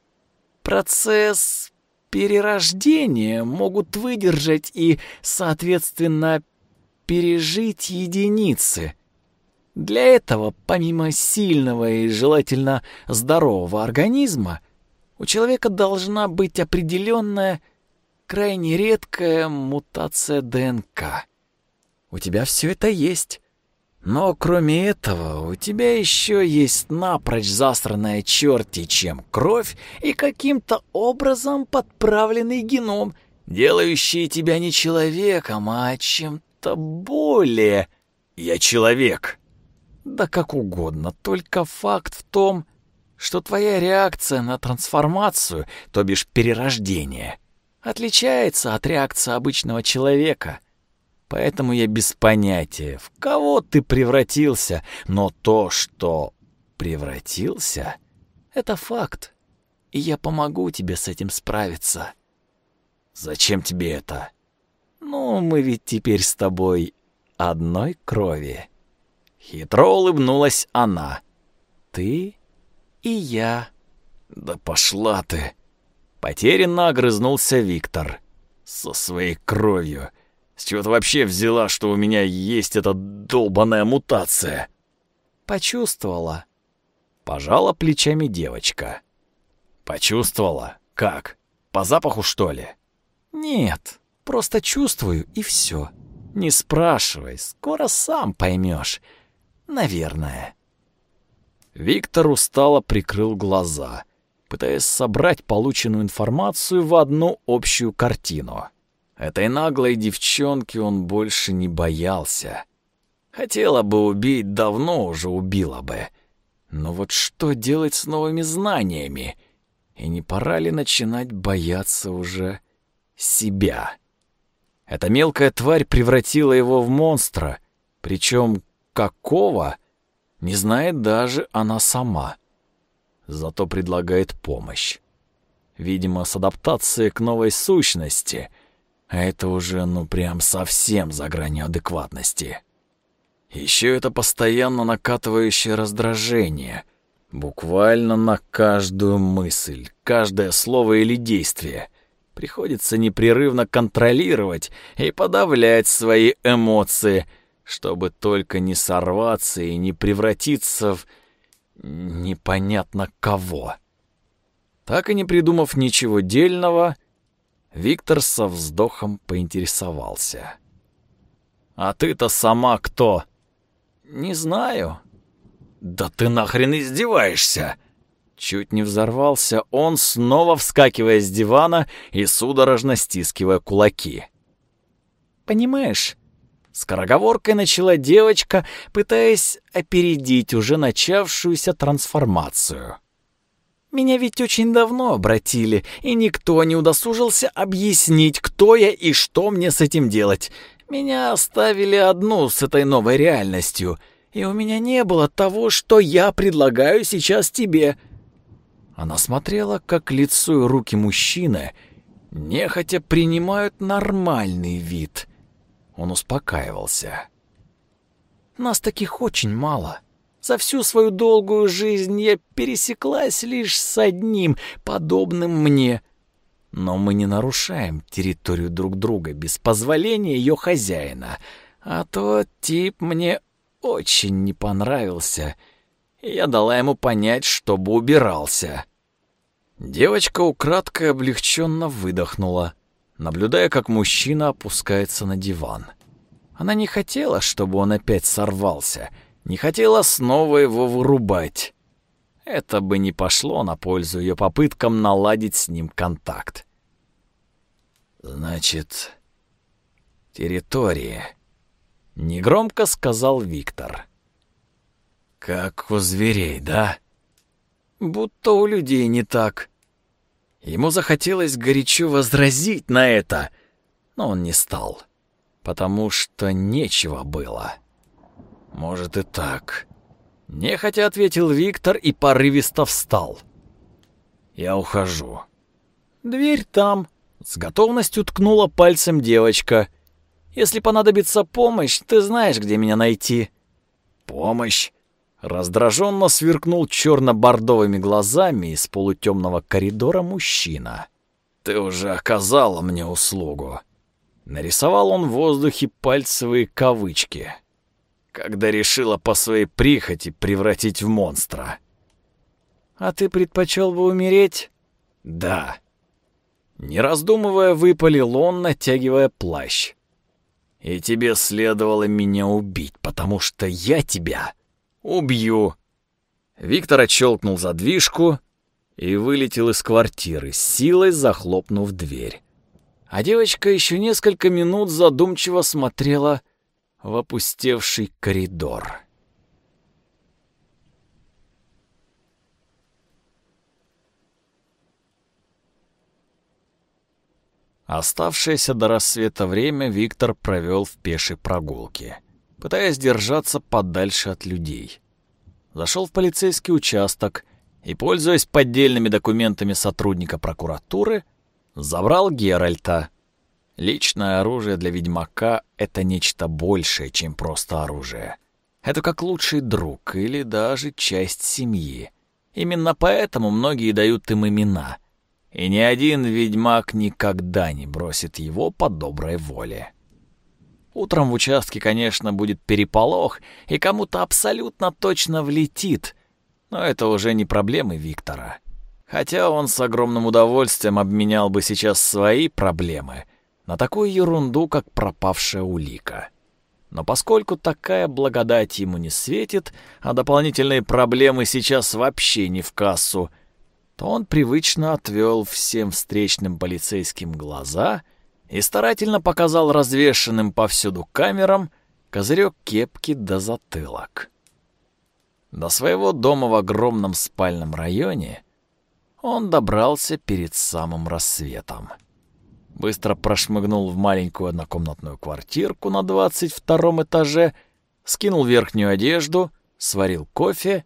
A: «Процесс перерождения могут выдержать и, соответственно, пережить единицы. Для этого, помимо сильного и желательно здорового организма, у человека должна быть определенная крайне редкая мутация ДНК. У тебя все это есть. Но кроме этого, у тебя еще есть напрочь засранная черти чем кровь и каким-то образом подправленный геном, делающий тебя не человеком, а чем-то более.
B: Я человек.
A: Да как угодно, только факт в том, что твоя реакция на трансформацию, то бишь перерождение — отличается от реакции обычного человека. Поэтому я без понятия, в кого ты превратился, но то, что превратился, это факт. И я помогу тебе с этим справиться.
B: Зачем тебе это?
A: Ну, мы ведь теперь с тобой одной крови.
B: Хитро улыбнулась она.
A: Ты и я.
B: Да пошла ты. Потерянно огрызнулся Виктор. Со своей кровью. С чего ты вообще взяла, что у меня есть эта долбаная мутация?
A: Почувствовала.
B: Пожала плечами девочка. Почувствовала? Как? По запаху, что ли?
A: Нет, просто чувствую и все. Не спрашивай, скоро сам поймешь. Наверное.
B: Виктор устало прикрыл глаза пытаясь собрать полученную информацию в одну общую картину. Этой наглой девчонки он больше не боялся. Хотела бы убить, давно уже убила бы. Но вот что делать с новыми знаниями? И не пора ли начинать бояться уже себя? Эта мелкая тварь превратила его в монстра, причем какого, не знает даже она сама зато предлагает помощь. Видимо, с адаптацией к новой сущности, а это уже ну прям совсем за гранью адекватности. Еще это постоянно накатывающее раздражение, буквально на каждую мысль, каждое слово или действие. Приходится непрерывно контролировать и подавлять свои эмоции, чтобы только не сорваться и не превратиться в непонятно кого. Так и не придумав ничего дельного, Виктор со вздохом поинтересовался. «А ты-то сама кто?»
A: «Не знаю».
B: «Да ты нахрен издеваешься?» Чуть не взорвался он, снова вскакивая с дивана и судорожно стискивая кулаки. «Понимаешь?» Скороговоркой начала девочка, пытаясь опередить уже начавшуюся трансформацию. «Меня ведь очень давно обратили, и никто не удосужился объяснить, кто я и что мне с этим делать. Меня оставили одну с этой новой реальностью, и у меня не было того, что я предлагаю сейчас тебе». Она смотрела, как лицо и руки мужчины нехотя принимают нормальный вид. Он успокаивался. «Нас таких очень мало. За всю свою долгую жизнь я пересеклась лишь с одним, подобным мне. Но мы не нарушаем территорию друг друга без позволения ее хозяина. А тот тип мне очень не понравился, я дала ему понять, чтобы убирался. Девочка украдкой облегченно выдохнула, наблюдая, как мужчина опускается на диван. Она не хотела, чтобы он опять сорвался, не хотела снова его вырубать. Это бы не пошло на пользу ее попыткам наладить с ним контакт. «Значит, территория», — негромко сказал Виктор. «Как у зверей, да?» будто у людей не так. Ему захотелось горячо возразить на это, но он не стал, потому что нечего было. Может и так. Нехотя ответил Виктор и порывисто встал. Я ухожу. Дверь там. С готовностью ткнула пальцем девочка. Если понадобится помощь, ты знаешь, где меня найти. Помощь? Раздраженно сверкнул черно-бордовыми глазами из полутемного коридора мужчина. «Ты уже оказала мне услугу». Нарисовал он в воздухе пальцевые кавычки, когда решила по своей прихоти превратить в монстра. «А ты предпочел бы умереть?» «Да». Не раздумывая, выпалил он, натягивая плащ. «И тебе следовало меня убить, потому что я тебя Убью. Виктор отщелкнул задвижку и вылетел из квартиры, силой захлопнув дверь. А девочка еще несколько минут задумчиво смотрела в опустевший коридор. Оставшееся до рассвета время Виктор провел в пешей прогулке пытаясь держаться подальше от людей. Зашел в полицейский участок и, пользуясь поддельными документами сотрудника прокуратуры, забрал Геральта. Личное оружие для ведьмака — это нечто большее, чем просто оружие. Это как лучший друг или даже часть семьи. Именно поэтому многие дают им имена. И ни один ведьмак никогда не бросит его по доброй воле. Утром в участке, конечно, будет переполох, и кому-то абсолютно точно влетит. Но это уже не проблемы Виктора. Хотя он с огромным удовольствием обменял бы сейчас свои проблемы на такую ерунду, как пропавшая улика. Но поскольку такая благодать ему не светит, а дополнительные проблемы сейчас вообще не в кассу, то он привычно отвел всем встречным полицейским глаза — и старательно показал развешенным повсюду камерам козырек кепки до затылок. До своего дома в огромном спальном районе он добрался перед самым рассветом. Быстро прошмыгнул в маленькую однокомнатную квартирку на двадцать втором этаже, скинул верхнюю одежду, сварил кофе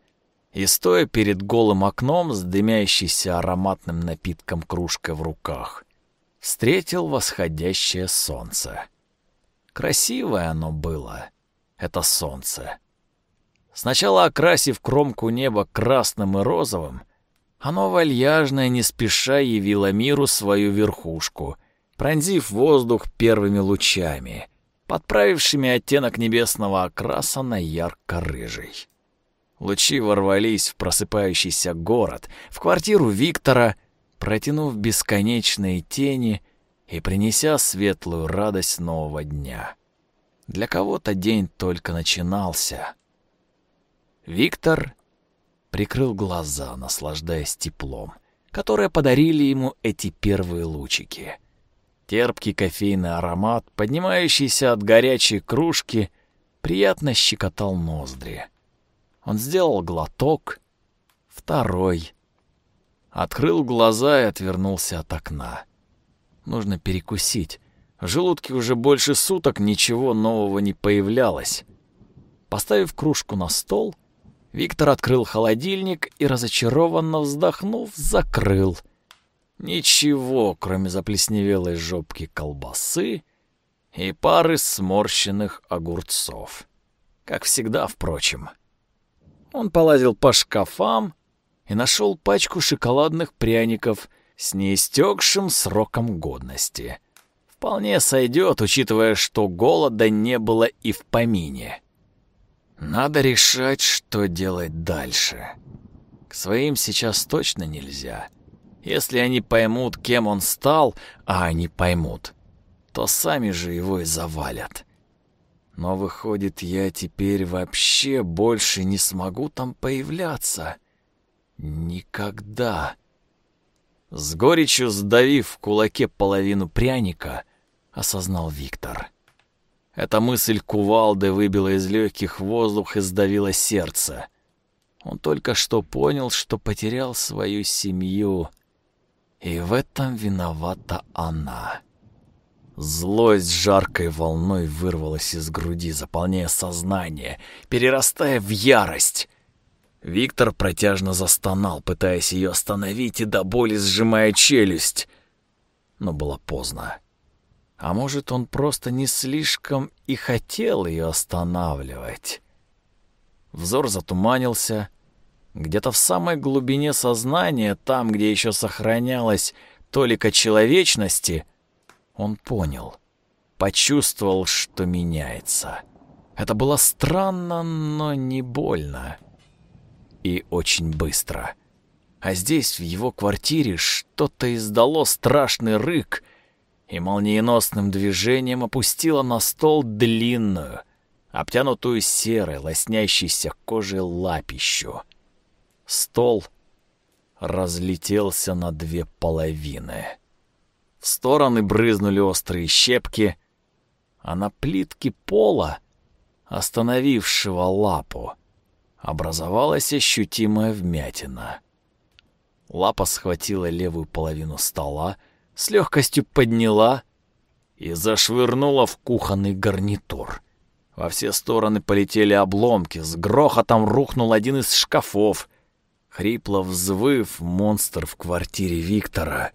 B: и, стоя перед голым окном с дымящейся ароматным напитком кружкой в руках, встретил восходящее солнце. Красивое оно было, это солнце. Сначала окрасив кромку неба красным и розовым, оно вальяжно и не спеша явило миру свою верхушку, пронзив воздух первыми лучами, подправившими оттенок небесного окраса на ярко-рыжий. Лучи ворвались в просыпающийся город, в квартиру Виктора — протянув бесконечные тени и принеся светлую радость нового дня. Для кого-то день только начинался. Виктор
A: прикрыл глаза, наслаждаясь теплом, которое подарили ему эти первые лучики. Терпкий кофейный аромат, поднимающийся от горячей кружки, приятно щекотал ноздри. Он сделал глоток, второй. Открыл глаза и отвернулся от окна. Нужно перекусить. В желудке уже больше суток ничего нового не появлялось. Поставив кружку на стол, Виктор открыл холодильник и, разочарованно вздохнув, закрыл. Ничего, кроме заплесневелой жопки колбасы и пары сморщенных огурцов. Как всегда, впрочем. Он полазил по шкафам и нашел пачку шоколадных пряников с неистекшим сроком годности. Вполне сойдет, учитывая, что голода не было и в помине. Надо решать, что делать дальше. К своим сейчас точно нельзя. Если они поймут, кем он стал, а они поймут, то сами же его и завалят. Но выходит, я теперь вообще больше не смогу там появляться. Никогда. С горечью сдавив в кулаке половину пряника, осознал Виктор. Эта мысль кувалды выбила из легких воздух и сдавила сердце. Он только что понял, что потерял свою семью, и в этом виновата она. Злость жаркой волной вырвалась из груди, заполняя сознание, перерастая в ярость. Виктор протяжно застонал, пытаясь ее остановить и до боли сжимая челюсть. Но было поздно. А может, он просто не слишком и хотел ее останавливать. Взор затуманился. Где-то в самой глубине сознания, там, где еще сохранялась толика человечности, он понял, почувствовал, что меняется. Это было странно, но не больно. И очень быстро. А здесь, в его квартире, что-то издало страшный рык — и молниеносным движением опустила на стол длинную, обтянутую серой, лоснящейся кожей лапищу. Стол разлетелся на две половины. В стороны брызнули острые щепки, а на плитке пола, остановившего лапу, образовалась ощутимая вмятина. Лапа схватила левую половину стола, с легкостью подняла и зашвырнула в кухонный гарнитур. Во все стороны полетели обломки, с грохотом рухнул один из шкафов. Хрипло взвыв, монстр в квартире Виктора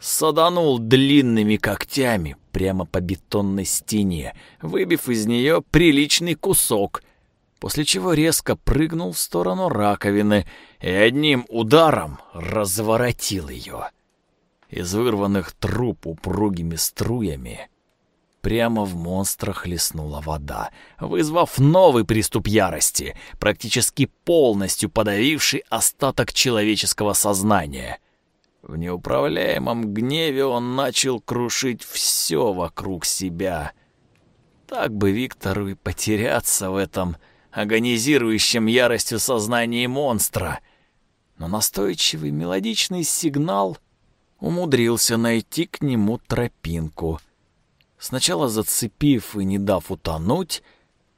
A: саданул длинными когтями прямо по бетонной стене, выбив из нее приличный кусок, после чего резко прыгнул в сторону раковины и одним ударом разворотил ее. Из вырванных труб упругими струями прямо в монстра хлестнула вода, вызвав новый приступ ярости, практически полностью подавивший остаток человеческого сознания. В неуправляемом гневе он начал крушить все вокруг себя. Так бы Виктору и потеряться в этом агонизирующем яростью сознании монстра. Но настойчивый мелодичный сигнал — умудрился найти к нему тропинку. Сначала зацепив и не дав утонуть,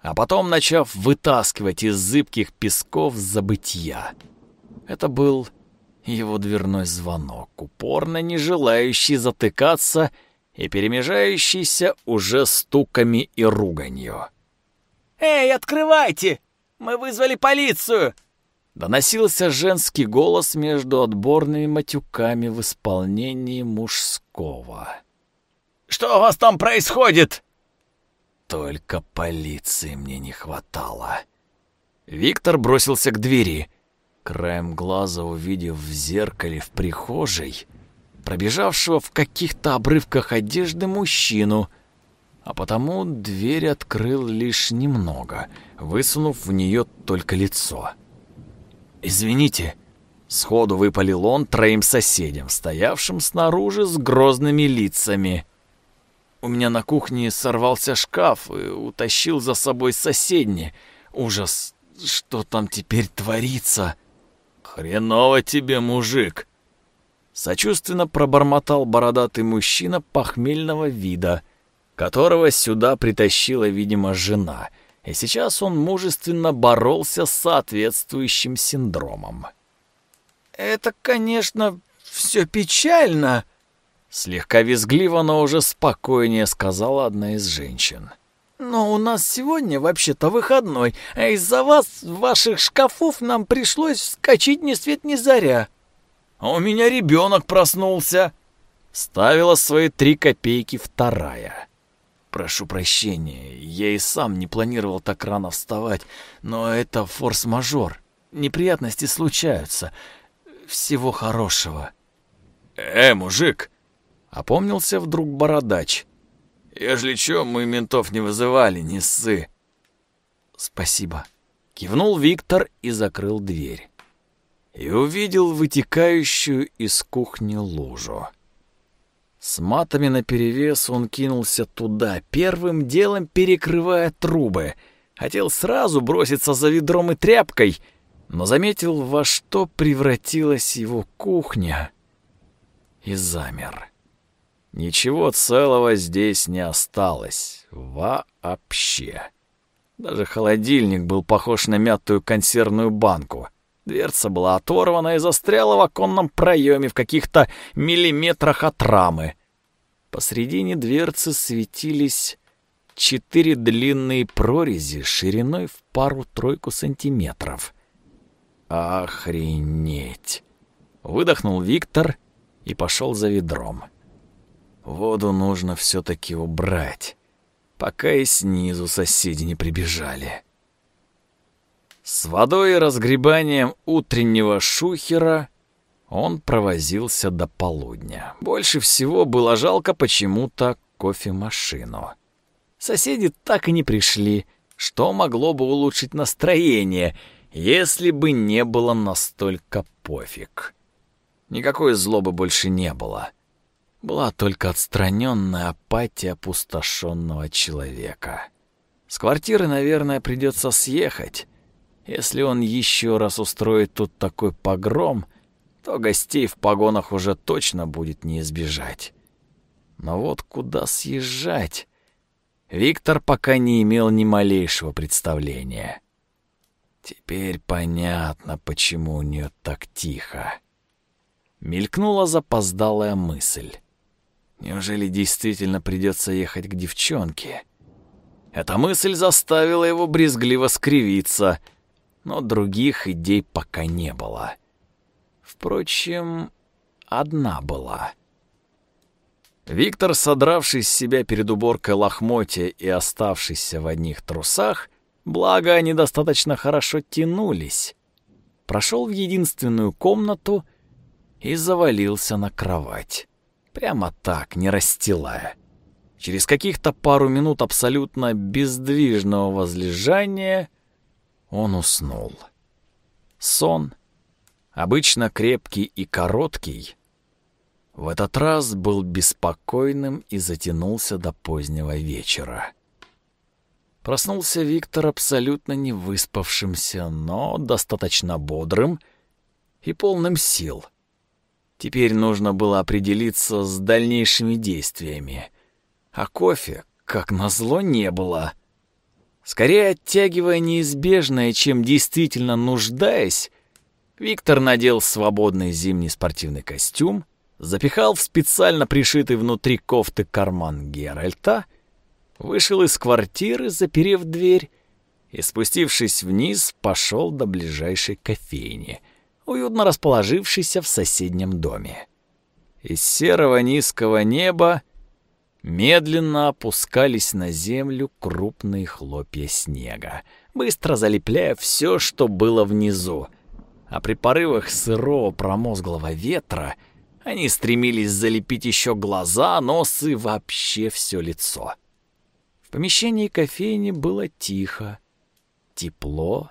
A: а потом начав вытаскивать из зыбких песков забытья. Это был его дверной звонок, упорно не желающий затыкаться и перемежающийся уже стуками и руганью.
C: «Эй, открывайте! Мы вызвали полицию!»
A: Доносился женский голос между отборными матюками в исполнении мужского.
C: «Что у вас там происходит?»
A: Только полиции мне не хватало. Виктор бросился к двери, краем глаза увидев в зеркале в прихожей пробежавшего в каких-то обрывках одежды мужчину, а потому дверь открыл лишь немного, высунув в нее только лицо. «Извините», — сходу выпалил он троим соседям, стоявшим снаружи с грозными лицами. «У меня на кухне сорвался шкаф и утащил за собой соседний. Ужас, что там теперь творится?»
B: «Хреново тебе, мужик!» Сочувственно пробормотал бородатый мужчина похмельного вида, которого сюда притащила, видимо, жена, и сейчас он мужественно боролся с соответствующим синдромом.
C: «Это, конечно, все печально», —
B: слегка визгливо, но уже спокойнее сказала одна из женщин.
C: «Но у нас сегодня вообще-то выходной, а из-за вас, ваших шкафов, нам пришлось скачать ни свет ни заря».
B: «А у меня ребенок проснулся!» Ставила свои три копейки вторая. «Прошу прощения, я и сам не планировал так рано вставать, но это форс-мажор. Неприятности случаются. Всего хорошего». «Э, мужик!» — опомнился вдруг бородач. Ежели чё, мы ментов не вызывали, не ссы. Спасибо. Кивнул Виктор и закрыл дверь. И увидел вытекающую из кухни лужу. С матами наперевес он кинулся туда, первым делом перекрывая трубы. Хотел сразу броситься за ведром и тряпкой, но заметил, во что превратилась его кухня, и замер. Ничего целого здесь не осталось. Вообще. Даже холодильник был похож на мятую консервную банку. Дверца была оторвана и застряла в оконном проеме в каких-то миллиметрах от рамы. Посредине дверцы светились четыре длинные прорези шириной в пару-тройку сантиметров. «Охренеть!» Выдохнул Виктор и пошел за ведром. Воду нужно все-таки убрать, пока и снизу соседи не прибежали. С водой и разгребанием утреннего шухера он провозился до полудня. Больше всего было жалко почему-то кофемашину. Соседи так и не пришли, что могло бы улучшить настроение, если бы не было настолько пофиг. Никакой злобы больше не было была только отстраненная апатия опустошенного человека. С квартиры, наверное, придется съехать. Если он еще раз устроит тут такой погром, то гостей в погонах уже точно будет не избежать. Но вот куда съезжать? Виктор пока не имел ни малейшего представления. Теперь понятно, почему у нее так тихо. Мелькнула запоздалая мысль. Неужели действительно придется ехать к девчонке? Эта мысль заставила его брезгливо скривиться, но других идей пока не было. Впрочем, одна была. Виктор, содравший с себя перед уборкой лохмотья и оставшийся в одних трусах, благо они достаточно хорошо тянулись, прошел в единственную комнату и завалился на кровать. Прямо так, не расстилая. Через каких-то пару минут абсолютно бездвижного возлежания он уснул. Сон, обычно крепкий и короткий, в этот раз был беспокойным и затянулся до позднего вечера. Проснулся Виктор абсолютно не выспавшимся, но достаточно бодрым и полным сил — Теперь нужно было определиться с дальнейшими действиями. А кофе, как назло, не было. Скорее оттягивая неизбежное, чем действительно нуждаясь, Виктор надел свободный зимний спортивный костюм, запихал в специально пришитый внутри кофты карман Геральта, вышел из квартиры, заперев дверь, и, спустившись вниз, пошел до ближайшей кофейни — уютно расположившийся в соседнем доме. Из серого низкого неба медленно опускались на землю крупные хлопья снега, быстро залепляя все, что было внизу. А при порывах сырого промозглого ветра они стремились залепить еще глаза, нос и вообще все лицо. В помещении кофейни было тихо, тепло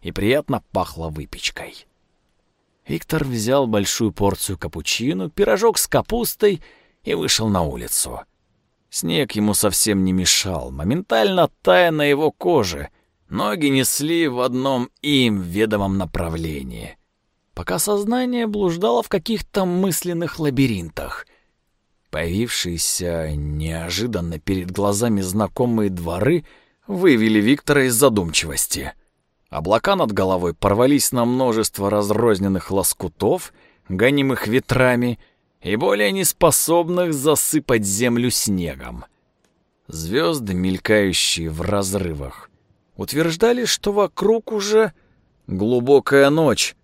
B: и приятно пахло выпечкой. Виктор взял большую порцию капучино, пирожок с капустой и вышел на улицу. Снег ему совсем не мешал, моментально тая на его коже. Ноги несли в одном им ведомом направлении.
A: пока сознание блуждало в каких-то мысленных лабиринтах. Появившиеся неожиданно перед глазами знакомые дворы вывели Виктора из задумчивости. Облака над головой порвались на множество разрозненных лоскутов, гонимых ветрами и более неспособных засыпать землю снегом. Звезды, мелькающие в разрывах, утверждали, что вокруг уже глубокая ночь.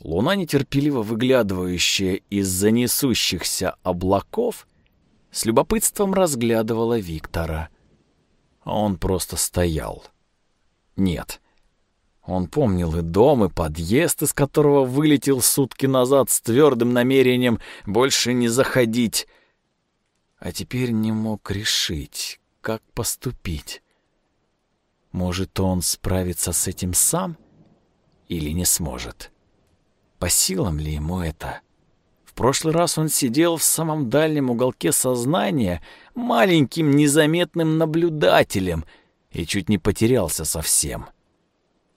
A: Луна, нетерпеливо выглядывающая из-за несущихся облаков, с любопытством разглядывала Виктора. Он просто стоял. Нет. Он помнил и дом, и подъезд, из которого вылетел сутки назад с твердым намерением больше не заходить. А теперь не мог решить, как поступить. Может, он справится с этим сам или не сможет? По силам ли ему это? В прошлый раз он сидел в самом дальнем уголке сознания, маленьким незаметным наблюдателем, и чуть не потерялся совсем.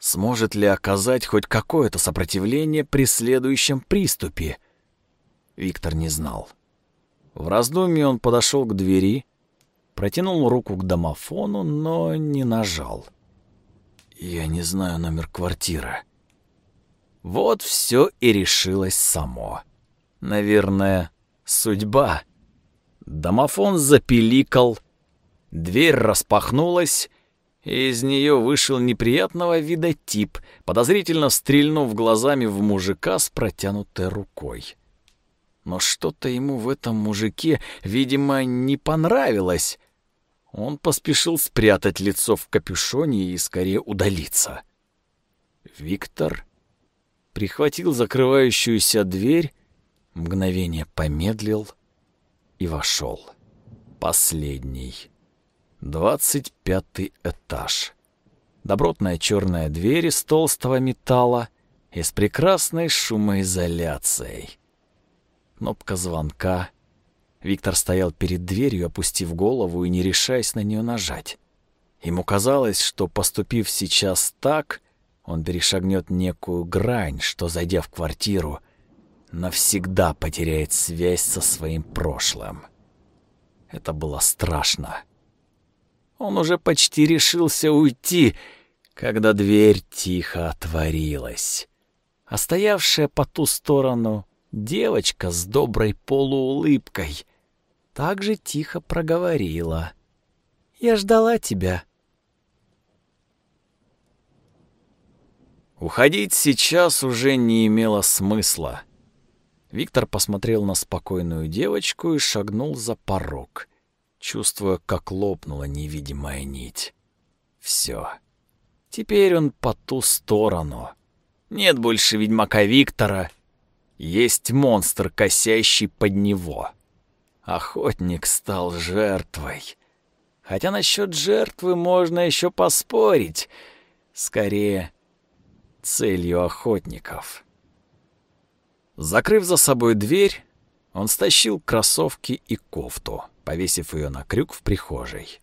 A: Сможет ли оказать хоть какое-то сопротивление при следующем приступе? Виктор не знал. В раздумье он подошел к двери, Протянул руку к домофону, но не нажал. Я не знаю номер квартиры. Вот все и решилось само. Наверное, судьба. Домофон запиликал, дверь распахнулась, из нее вышел неприятного вида тип, подозрительно стрельнув глазами в мужика с протянутой рукой. Но что-то ему в этом мужике, видимо, не понравилось, он поспешил спрятать лицо в капюшоне и скорее удалиться. Виктор прихватил закрывающуюся дверь, мгновение помедлил и вошел. Последний. Двадцать пятый этаж. Добротная черная дверь из толстого металла и с прекрасной шумоизоляцией. Кнопка звонка — Виктор стоял перед дверью, опустив голову и не решаясь на нее нажать. Ему казалось, что, поступив сейчас так, он перешагнет некую грань, что, зайдя в квартиру, навсегда потеряет связь со своим прошлым. Это было страшно. Он уже почти решился уйти, когда дверь тихо отворилась. А стоявшая по ту сторону девочка с доброй полуулыбкой — также тихо проговорила. «Я ждала тебя». Уходить сейчас уже не имело смысла. Виктор посмотрел на спокойную девочку и шагнул за порог, чувствуя, как лопнула невидимая нить. Все. Теперь он по ту сторону. Нет больше ведьмака Виктора. Есть монстр, косящий под него. Охотник стал жертвой. Хотя насчет жертвы можно еще поспорить. Скорее, целью охотников. Закрыв за собой дверь, он стащил кроссовки и кофту, повесив ее на крюк в прихожей.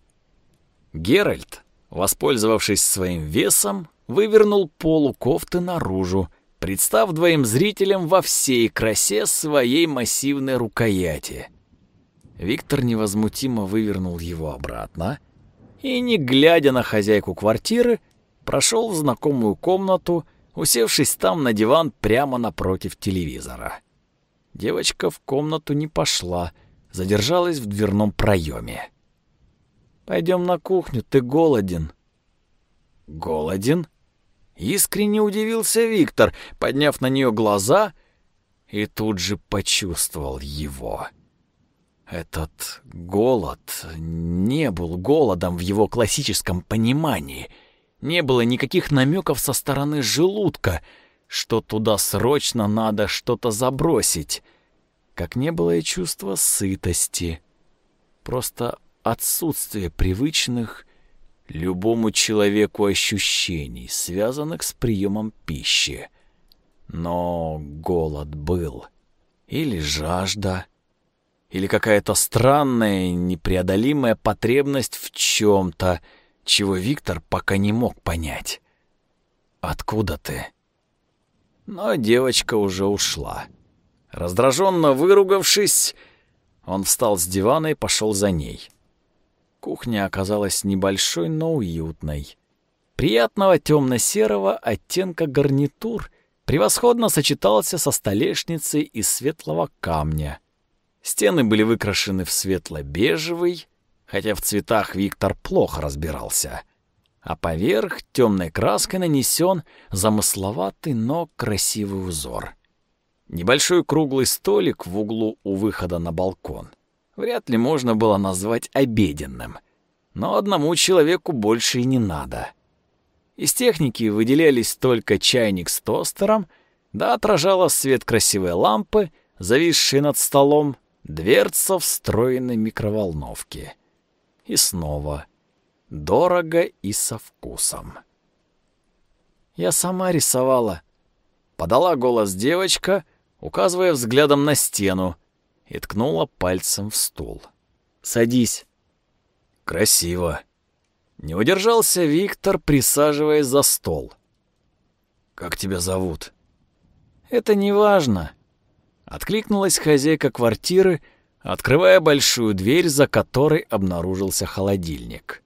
A: Геральт, воспользовавшись своим весом, вывернул полу кофты наружу, представ двоим зрителям во всей красе своей массивной рукояти — Виктор невозмутимо вывернул его обратно и, не глядя на хозяйку квартиры, прошел в знакомую комнату, усевшись там на диван прямо напротив телевизора. Девочка в комнату не пошла, задержалась в дверном проеме. «Пойдем на кухню, ты голоден». «Голоден?» Искренне удивился Виктор, подняв на нее глаза, и тут же почувствовал его. Этот голод не был голодом в его классическом понимании. Не было никаких намеков со стороны желудка, что туда срочно надо что-то забросить. Как не было и чувства сытости. Просто отсутствие привычных любому человеку ощущений, связанных с приемом пищи. Но голод был. Или жажда или какая-то странная, непреодолимая потребность в чем-то, чего Виктор пока не мог понять. «Откуда ты?»
B: но девочка уже ушла. Раздраженно выругавшись, он встал с дивана и пошел за ней. Кухня оказалась небольшой, но уютной. Приятного темно-серого оттенка гарнитур превосходно сочетался со столешницей из светлого камня. Стены были выкрашены в светло-бежевый, хотя в цветах Виктор плохо разбирался. А поверх темной краской нанесен замысловатый, но красивый узор. Небольшой круглый столик в углу у выхода на балкон вряд ли можно было назвать обеденным, но одному человеку больше и не надо. Из техники выделялись только чайник с тостером, да отражала свет красивой лампы, зависшей над столом, дверца встроенной микроволновки. И снова дорого и со вкусом. «Я сама рисовала», — подала голос девочка, указывая взглядом на стену, и ткнула пальцем в стул. «Садись». «Красиво». Не удержался Виктор, присаживаясь за стол. «Как тебя зовут?» «Это не важно», — откликнулась хозяйка квартиры, открывая большую дверь, за которой обнаружился холодильник.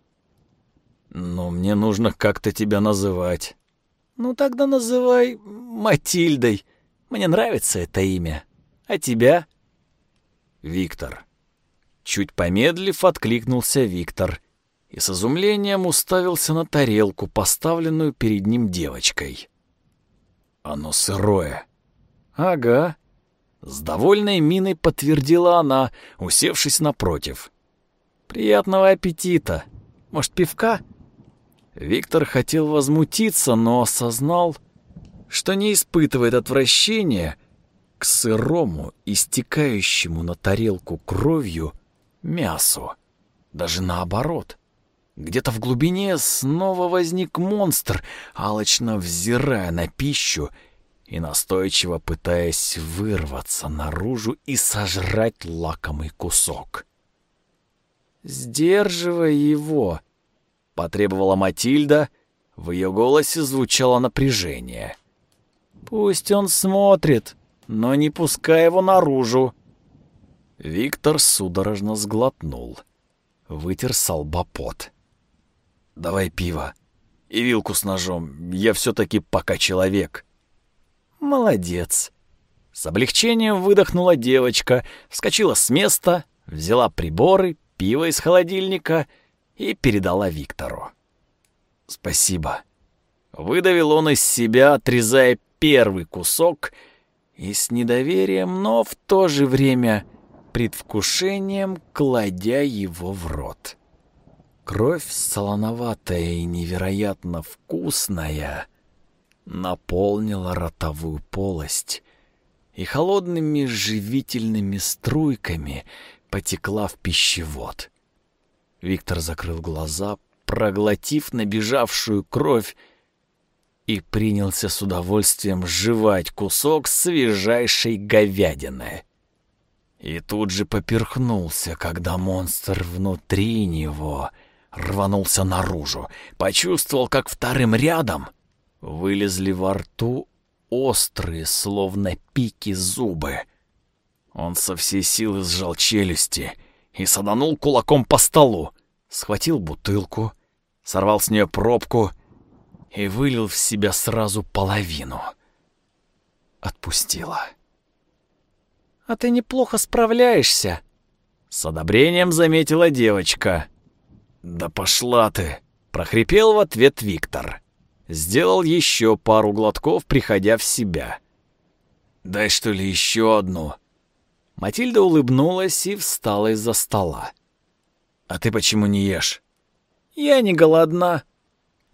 B: «Но мне нужно как-то тебя называть». «Ну тогда называй Матильдой», мне нравится это имя. А тебя?» «Виктор». Чуть помедлив, откликнулся Виктор и с изумлением уставился на тарелку, поставленную перед ним девочкой. «Оно сырое». «Ага». С довольной миной подтвердила она, усевшись напротив. «Приятного аппетита. Может, пивка?» Виктор хотел возмутиться, но осознал, что не испытывает отвращения к сырому, истекающему на тарелку кровью мясу. Даже наоборот. Где-то в глубине снова возник монстр, алчно взирая на пищу и настойчиво пытаясь вырваться наружу и сожрать лакомый кусок. «Сдерживай его», — потребовала Матильда, в ее голосе звучало напряжение. Пусть он смотрит, но не пускай его наружу. Виктор судорожно сглотнул. Вытер салбопот. «Давай пиво. И вилку с ножом. Я все-таки пока человек». «Молодец». С облегчением выдохнула девочка, вскочила с места, взяла приборы, пиво из холодильника и передала Виктору. «Спасибо». Выдавил он из себя, отрезая первый кусок и с недоверием, но в то же время предвкушением кладя его в рот. Кровь солоноватая и невероятно вкусная наполнила ротовую полость и холодными живительными струйками потекла в пищевод. Виктор закрыл глаза, проглотив набежавшую кровь, и принялся с удовольствием жевать кусок свежайшей говядины. И тут же поперхнулся, когда монстр внутри него рванулся наружу, почувствовал, как вторым рядом вылезли во рту острые, словно пики, зубы. Он со всей силы сжал челюсти и саданул кулаком по столу, схватил бутылку, сорвал с нее пробку — и вылил в себя сразу половину. Отпустила. «А ты неплохо справляешься», — с одобрением заметила девочка. «Да пошла ты!» — прохрипел в ответ Виктор. Сделал еще пару глотков, приходя в себя. «Дай что ли еще одну?» Матильда улыбнулась и встала из-за стола. «А ты почему не ешь?» «Я не голодна»,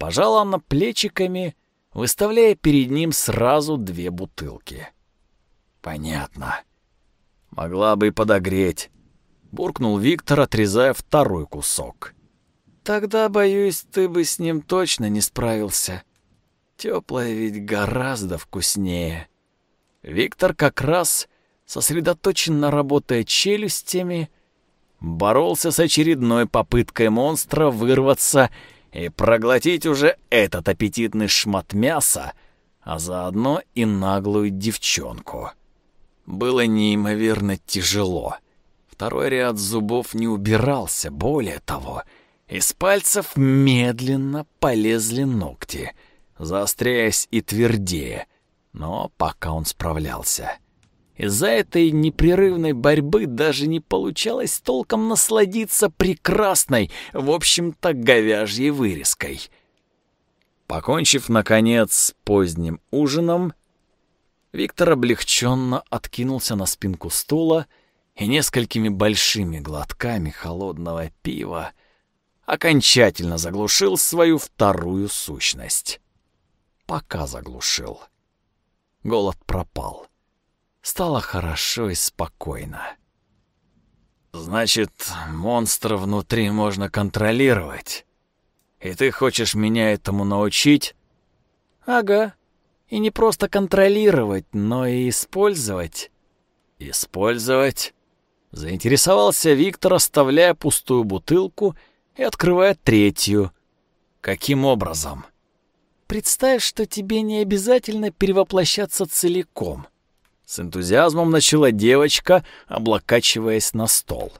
B: Пожала она плечиками, выставляя перед ним сразу две бутылки. «Понятно. Могла бы и подогреть», — буркнул Виктор, отрезая второй кусок. «Тогда, боюсь, ты бы с ним точно не справился. Теплое ведь гораздо вкуснее». Виктор как раз, сосредоточенно работая челюстями, боролся с очередной попыткой монстра вырваться и проглотить уже этот аппетитный шмат мяса, а заодно и наглую девчонку. Было неимоверно тяжело. Второй ряд зубов не убирался, более того, из пальцев медленно полезли ногти, заостряясь и твердее, но пока он справлялся. Из-за этой непрерывной борьбы даже не получалось толком насладиться прекрасной, в общем-то, говяжьей вырезкой. Покончив, наконец, с поздним ужином, Виктор облегченно откинулся на спинку стула и несколькими большими глотками холодного пива окончательно заглушил свою вторую сущность. Пока заглушил. Голод пропал. Стало хорошо и спокойно. «Значит, монстра внутри можно контролировать. И ты хочешь меня этому научить?»
C: «Ага. И не просто контролировать, но и использовать».
B: «Использовать?» Заинтересовался Виктор, оставляя пустую бутылку и открывая третью. «Каким образом?»
C: «Представь, что тебе не обязательно перевоплощаться целиком.
B: С энтузиазмом начала девочка, облокачиваясь на стол.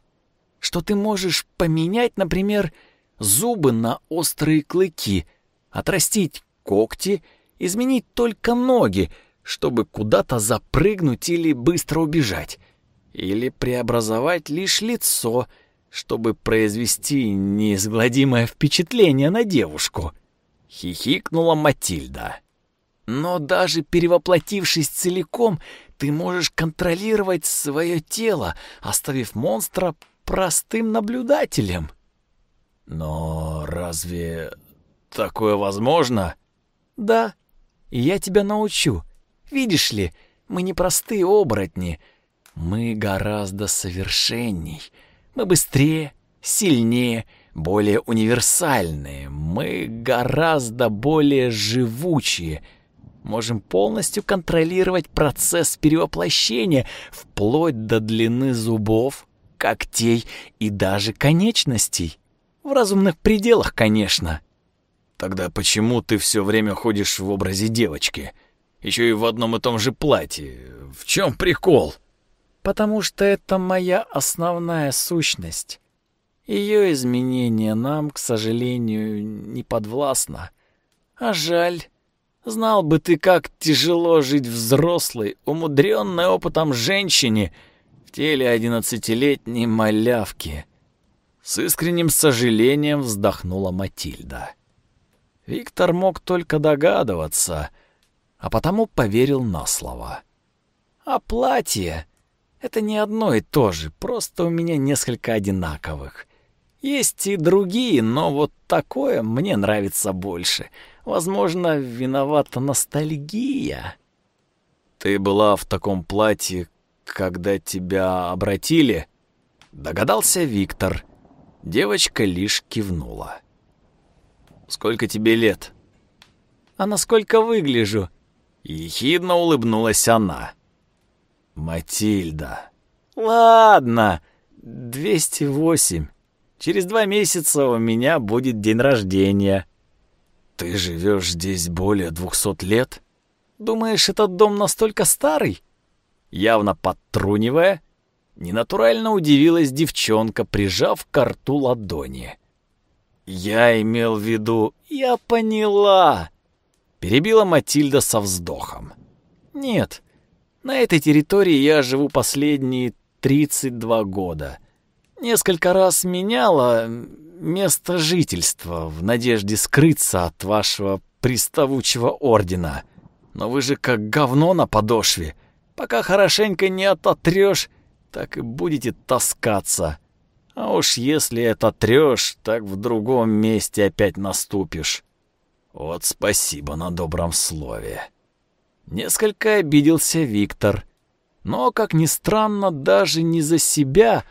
C: Что ты можешь поменять, например, зубы на острые клыки, отрастить когти, изменить только ноги, чтобы куда-то запрыгнуть или быстро убежать, или преобразовать лишь лицо, чтобы произвести неизгладимое впечатление на девушку. Хихикнула Матильда. Но даже перевоплотившись целиком, ты можешь контролировать свое тело, оставив монстра простым наблюдателем.
B: Но разве такое возможно?
C: Да, я тебя научу. Видишь ли, мы не простые оборотни. Мы гораздо совершенней. Мы быстрее, сильнее, более универсальные. Мы гораздо более живучие — можем полностью контролировать процесс перевоплощения вплоть до длины зубов, когтей и даже конечностей. В разумных пределах, конечно.
B: Тогда почему ты все время ходишь в образе девочки? Еще и в одном и том же платье. В чем прикол?
C: Потому что это моя основная сущность. Ее изменение нам, к сожалению, не подвластно. А жаль. Знал бы ты, как тяжело жить взрослой, умудренной опытом женщине в теле одиннадцатилетней малявки. С искренним сожалением вздохнула Матильда. Виктор мог только догадываться, а потому поверил на слово. А платье — это не одно и то же, просто у меня несколько одинаковых. Есть и другие, но вот такое мне нравится больше — Возможно, виновата ностальгия.
B: Ты была в таком платье, когда тебя обратили? Догадался Виктор. Девочка лишь кивнула. Сколько тебе лет?
C: А насколько выгляжу?
B: Ехидно улыбнулась она. Матильда.
C: Ладно, 208. Через два месяца у меня будет день рождения.
B: «Ты живешь здесь более двухсот лет?
C: Думаешь, этот дом настолько старый?»
B: Явно подтрунивая, ненатурально удивилась девчонка, прижав к рту ладони. «Я имел в виду...»
C: «Я поняла!»
B: Перебила Матильда со вздохом.
C: «Нет, на этой территории я живу последние 32 года. Несколько раз меняла место жительства в надежде скрыться от вашего приставучего ордена. Но вы же как говно на подошве. Пока хорошенько не ототрёшь, так и будете таскаться. А уж если это трёшь, так в другом месте опять наступишь.
B: Вот спасибо на добром слове.
C: Несколько обиделся Виктор. Но, как ни странно, даже не за себя,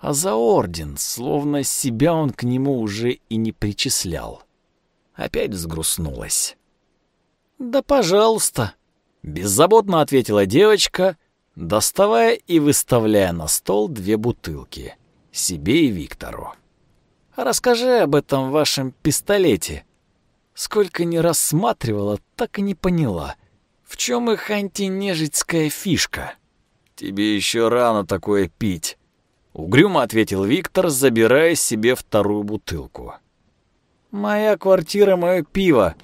C: а за орден, словно себя он к нему уже и не причислял. Опять взгрустнулась. «Да пожалуйста», — беззаботно ответила девочка, доставая и выставляя на стол две бутылки, себе и Виктору. «Расскажи об этом вашем пистолете. Сколько не рассматривала, так и не поняла, В чем их антинежитская фишка?
B: Тебе еще рано такое пить. Угрюмо ответил Виктор, забирая себе вторую бутылку.
C: «Моя квартира, мое пиво!»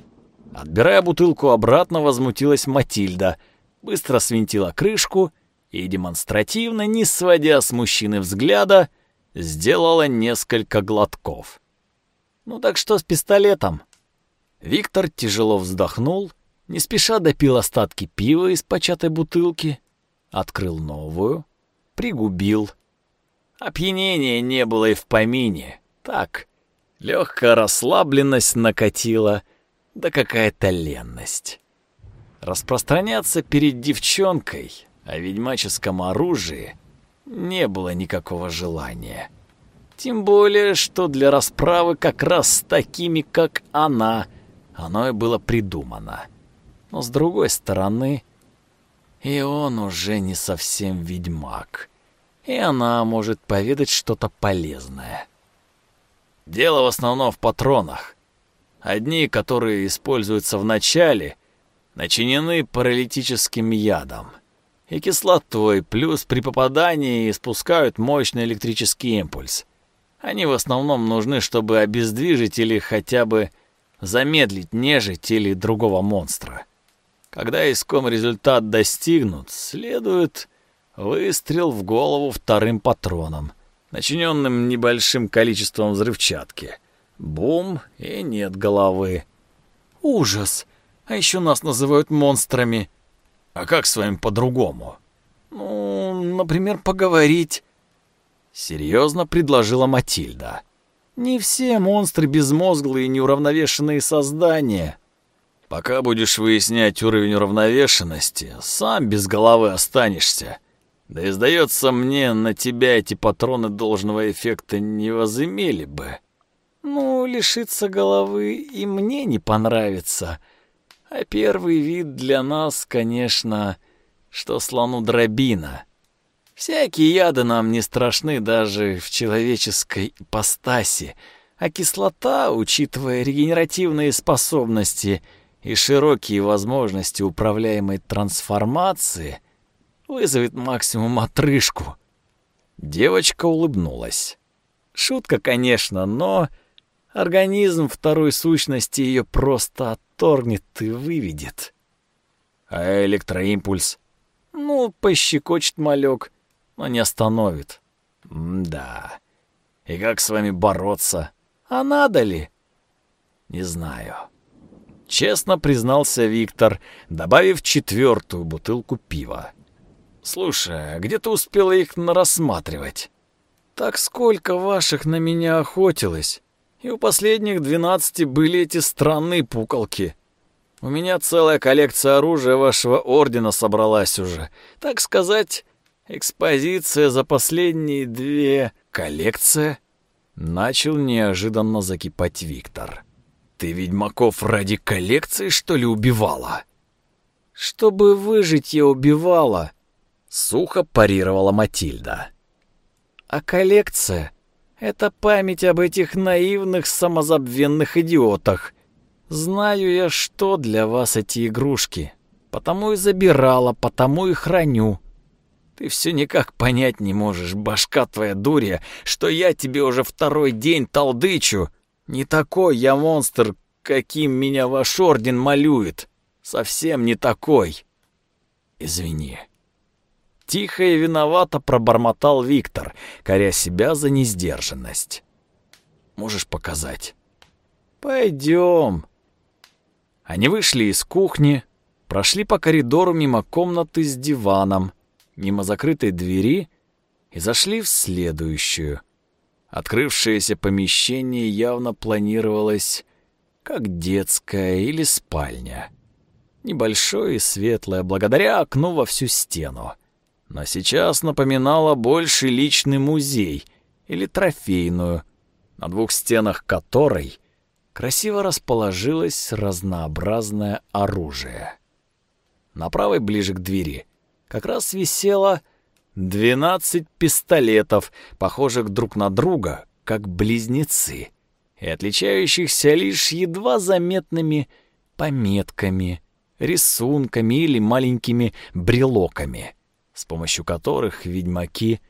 B: Отбирая бутылку обратно, возмутилась Матильда, быстро свинтила крышку и, демонстративно, не сводя с мужчины взгляда, сделала несколько глотков.
C: «Ну так что с пистолетом?»
B: Виктор тяжело вздохнул, не спеша допил остатки пива из початой бутылки, открыл новую, пригубил. Опьянения не было и в помине. Так, легкая расслабленность накатила, да какая-то ленность. Распространяться перед девчонкой о ведьмаческом оружии не было никакого желания. Тем более, что для расправы как раз с такими, как она, оно и было придумано. Но с другой стороны, и он уже не совсем ведьмак. И она может поведать что-то полезное. Дело в основном в патронах. Одни, которые используются в начале, начинены паралитическим ядом и кислотой, плюс при попадании испускают мощный электрический импульс. Они в основном нужны, чтобы обездвижить или хотя бы замедлить нежить или другого монстра. Когда иском результат достигнут, следует выстрел в голову вторым патроном, начиненным небольшим количеством взрывчатки. Бум, и нет головы.
C: Ужас! А еще нас называют монстрами.
B: А как с вами по-другому?
C: Ну, например, поговорить.
B: Серьезно предложила Матильда.
C: Не все монстры безмозглые и неуравновешенные создания.
B: Пока будешь выяснять уровень уравновешенности, сам без головы останешься. Да и сдается мне, на тебя эти патроны должного эффекта не возымели бы.
C: Ну, лишиться головы и мне не понравится. А первый вид для нас, конечно, что слону дробина. Всякие яды нам не страшны даже в человеческой ипостаси, а кислота, учитывая регенеративные способности и широкие возможности управляемой трансформации, вызовет максимум отрыжку.
B: Девочка улыбнулась.
C: Шутка, конечно, но организм второй сущности ее просто отторгнет и выведет.
B: А электроимпульс?
C: Ну, пощекочет малек, но не остановит.
B: да. И как с вами бороться?
C: А надо ли?
B: Не знаю. Честно признался Виктор, добавив четвертую бутылку пива. Слушай, а где ты успела их рассматривать?
C: Так сколько ваших на меня охотилось? И у последних двенадцати были эти странные пуколки. У меня целая коллекция оружия вашего ордена собралась уже. Так сказать, экспозиция за последние две...
B: Коллекция? Начал неожиданно закипать Виктор. Ты ведьмаков ради коллекции, что ли, убивала?
C: Чтобы выжить, я убивала.
B: Сухо парировала Матильда.
C: А коллекция — это память об этих наивных, самозабвенных идиотах. Знаю я, что для вас эти игрушки. Потому и забирала, потому и храню. Ты все никак понять не можешь, башка твоя дурья, что я тебе уже второй день толдычу. Не такой я монстр, каким меня ваш орден малюет. Совсем не такой.
B: Извини. Тихо и виновато пробормотал Виктор, коря себя за несдержанность. Можешь показать?
C: Пойдем.
B: Они вышли из кухни, прошли по коридору мимо комнаты с диваном, мимо закрытой двери и зашли в следующую. Открывшееся помещение явно планировалось как детская или спальня. Небольшое и светлое, благодаря окну во всю стену — но сейчас напоминала больше личный музей или трофейную, на двух стенах которой красиво расположилось разнообразное оружие. На правой, ближе к двери, как раз висело двенадцать пистолетов, похожих друг на друга, как близнецы, и отличающихся лишь едва заметными пометками рисунками или маленькими брелоками, с помощью которых ведьмаки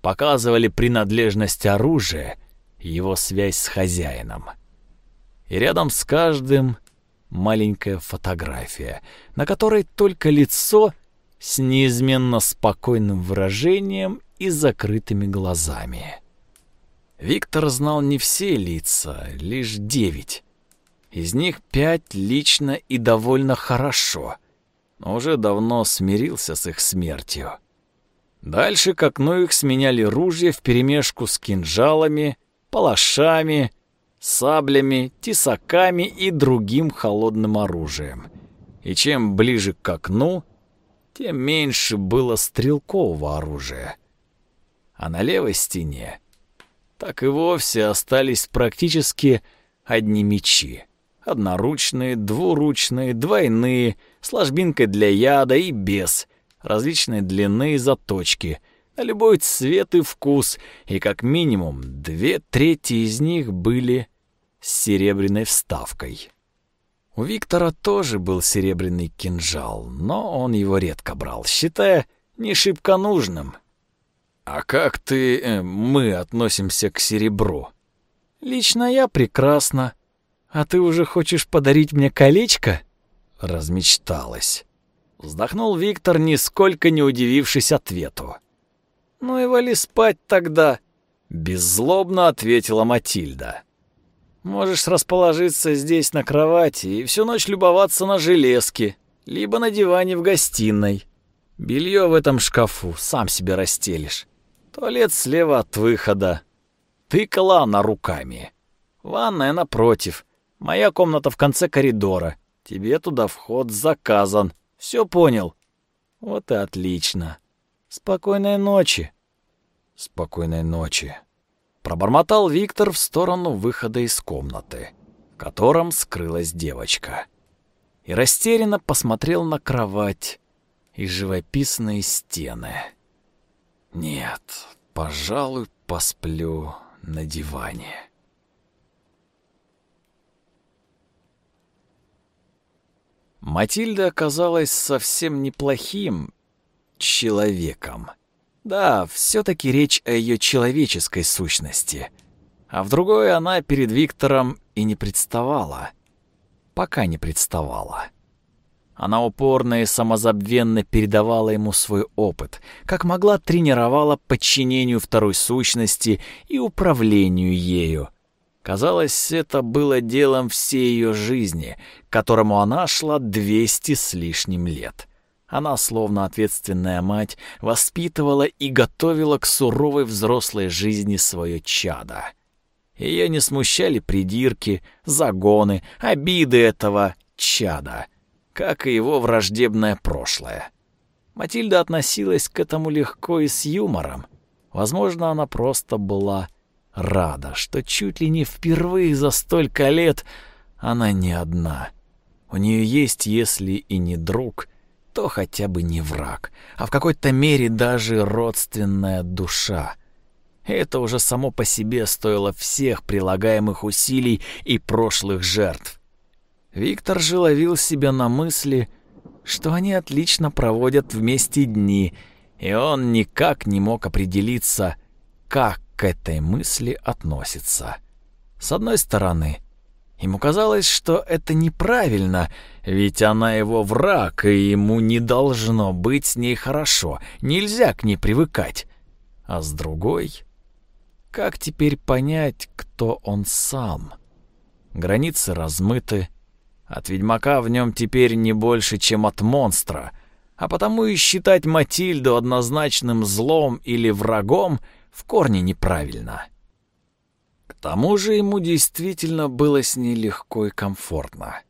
B: показывали принадлежность оружия и его связь с хозяином. И рядом с каждым маленькая фотография, на которой только лицо с неизменно спокойным выражением и закрытыми глазами. Виктор знал не все лица, лишь девять. Из них пять лично и довольно хорошо, но уже давно смирился с их смертью. Дальше к окну их сменяли ружья вперемешку с кинжалами, палашами, саблями, тесаками и другим холодным оружием. И чем ближе к окну, тем меньше было стрелкового оружия. А на левой стене так и вовсе остались практически одни мечи. Одноручные, двуручные, двойные, с ложбинкой для яда и без, различной длины и заточки, на любой цвет и вкус, и как минимум две трети из них были с серебряной вставкой. У Виктора тоже был серебряный кинжал, но он его редко брал, считая не шибко нужным. «А как ты, э, мы относимся к серебру?» «Лично я прекрасно. А ты уже хочешь подарить мне колечко?» Размечталась. Вздохнул Виктор, нисколько не удивившись ответу. «Ну и вали спать тогда», — беззлобно ответила Матильда. «Можешь расположиться здесь на кровати и всю ночь любоваться на железки, либо на диване в гостиной. Белье в этом шкафу сам себе расстелишь. Туалет слева от выхода. Тыкала она руками. Ванная напротив. Моя комната в конце коридора. Тебе туда вход заказан. Все понял? Вот и отлично. Спокойной ночи. Спокойной ночи. Пробормотал Виктор в сторону выхода из комнаты, в котором скрылась девочка. И растерянно посмотрел на кровать и живописные стены. Нет, пожалуй, посплю на диване. Матильда оказалась совсем неплохим человеком. Да, все-таки речь о ее человеческой сущности. А в другой она перед Виктором и не представала. Пока не представала. Она упорно и самозабвенно передавала ему свой опыт, как могла тренировала подчинению второй сущности и управлению ею. Казалось, это было делом всей ее жизни, к которому она шла двести с лишним лет. Она, словно ответственная мать, воспитывала и готовила к суровой взрослой жизни свое чадо. Ее не смущали придирки, загоны, обиды этого чада — как и его враждебное прошлое. Матильда относилась к этому легко и с юмором. Возможно, она просто была рада, что чуть ли не впервые за столько лет она не одна. У нее есть, если и не друг, то хотя бы не враг, а в какой-то мере даже родственная душа. Это уже само по себе стоило всех прилагаемых усилий и прошлых жертв. Виктор же ловил себя на мысли, что они отлично проводят вместе дни, и он никак не мог определиться, как к этой мысли относится. С одной стороны, ему казалось, что это неправильно, ведь она его враг, и ему не должно быть с ней хорошо, нельзя к ней привыкать. А с другой, как теперь понять, кто он сам? Границы размыты, от ведьмака в нем теперь не больше, чем от монстра, а потому и считать Матильду однозначным злом или врагом в корне неправильно. К тому же ему действительно было с ней легко и комфортно.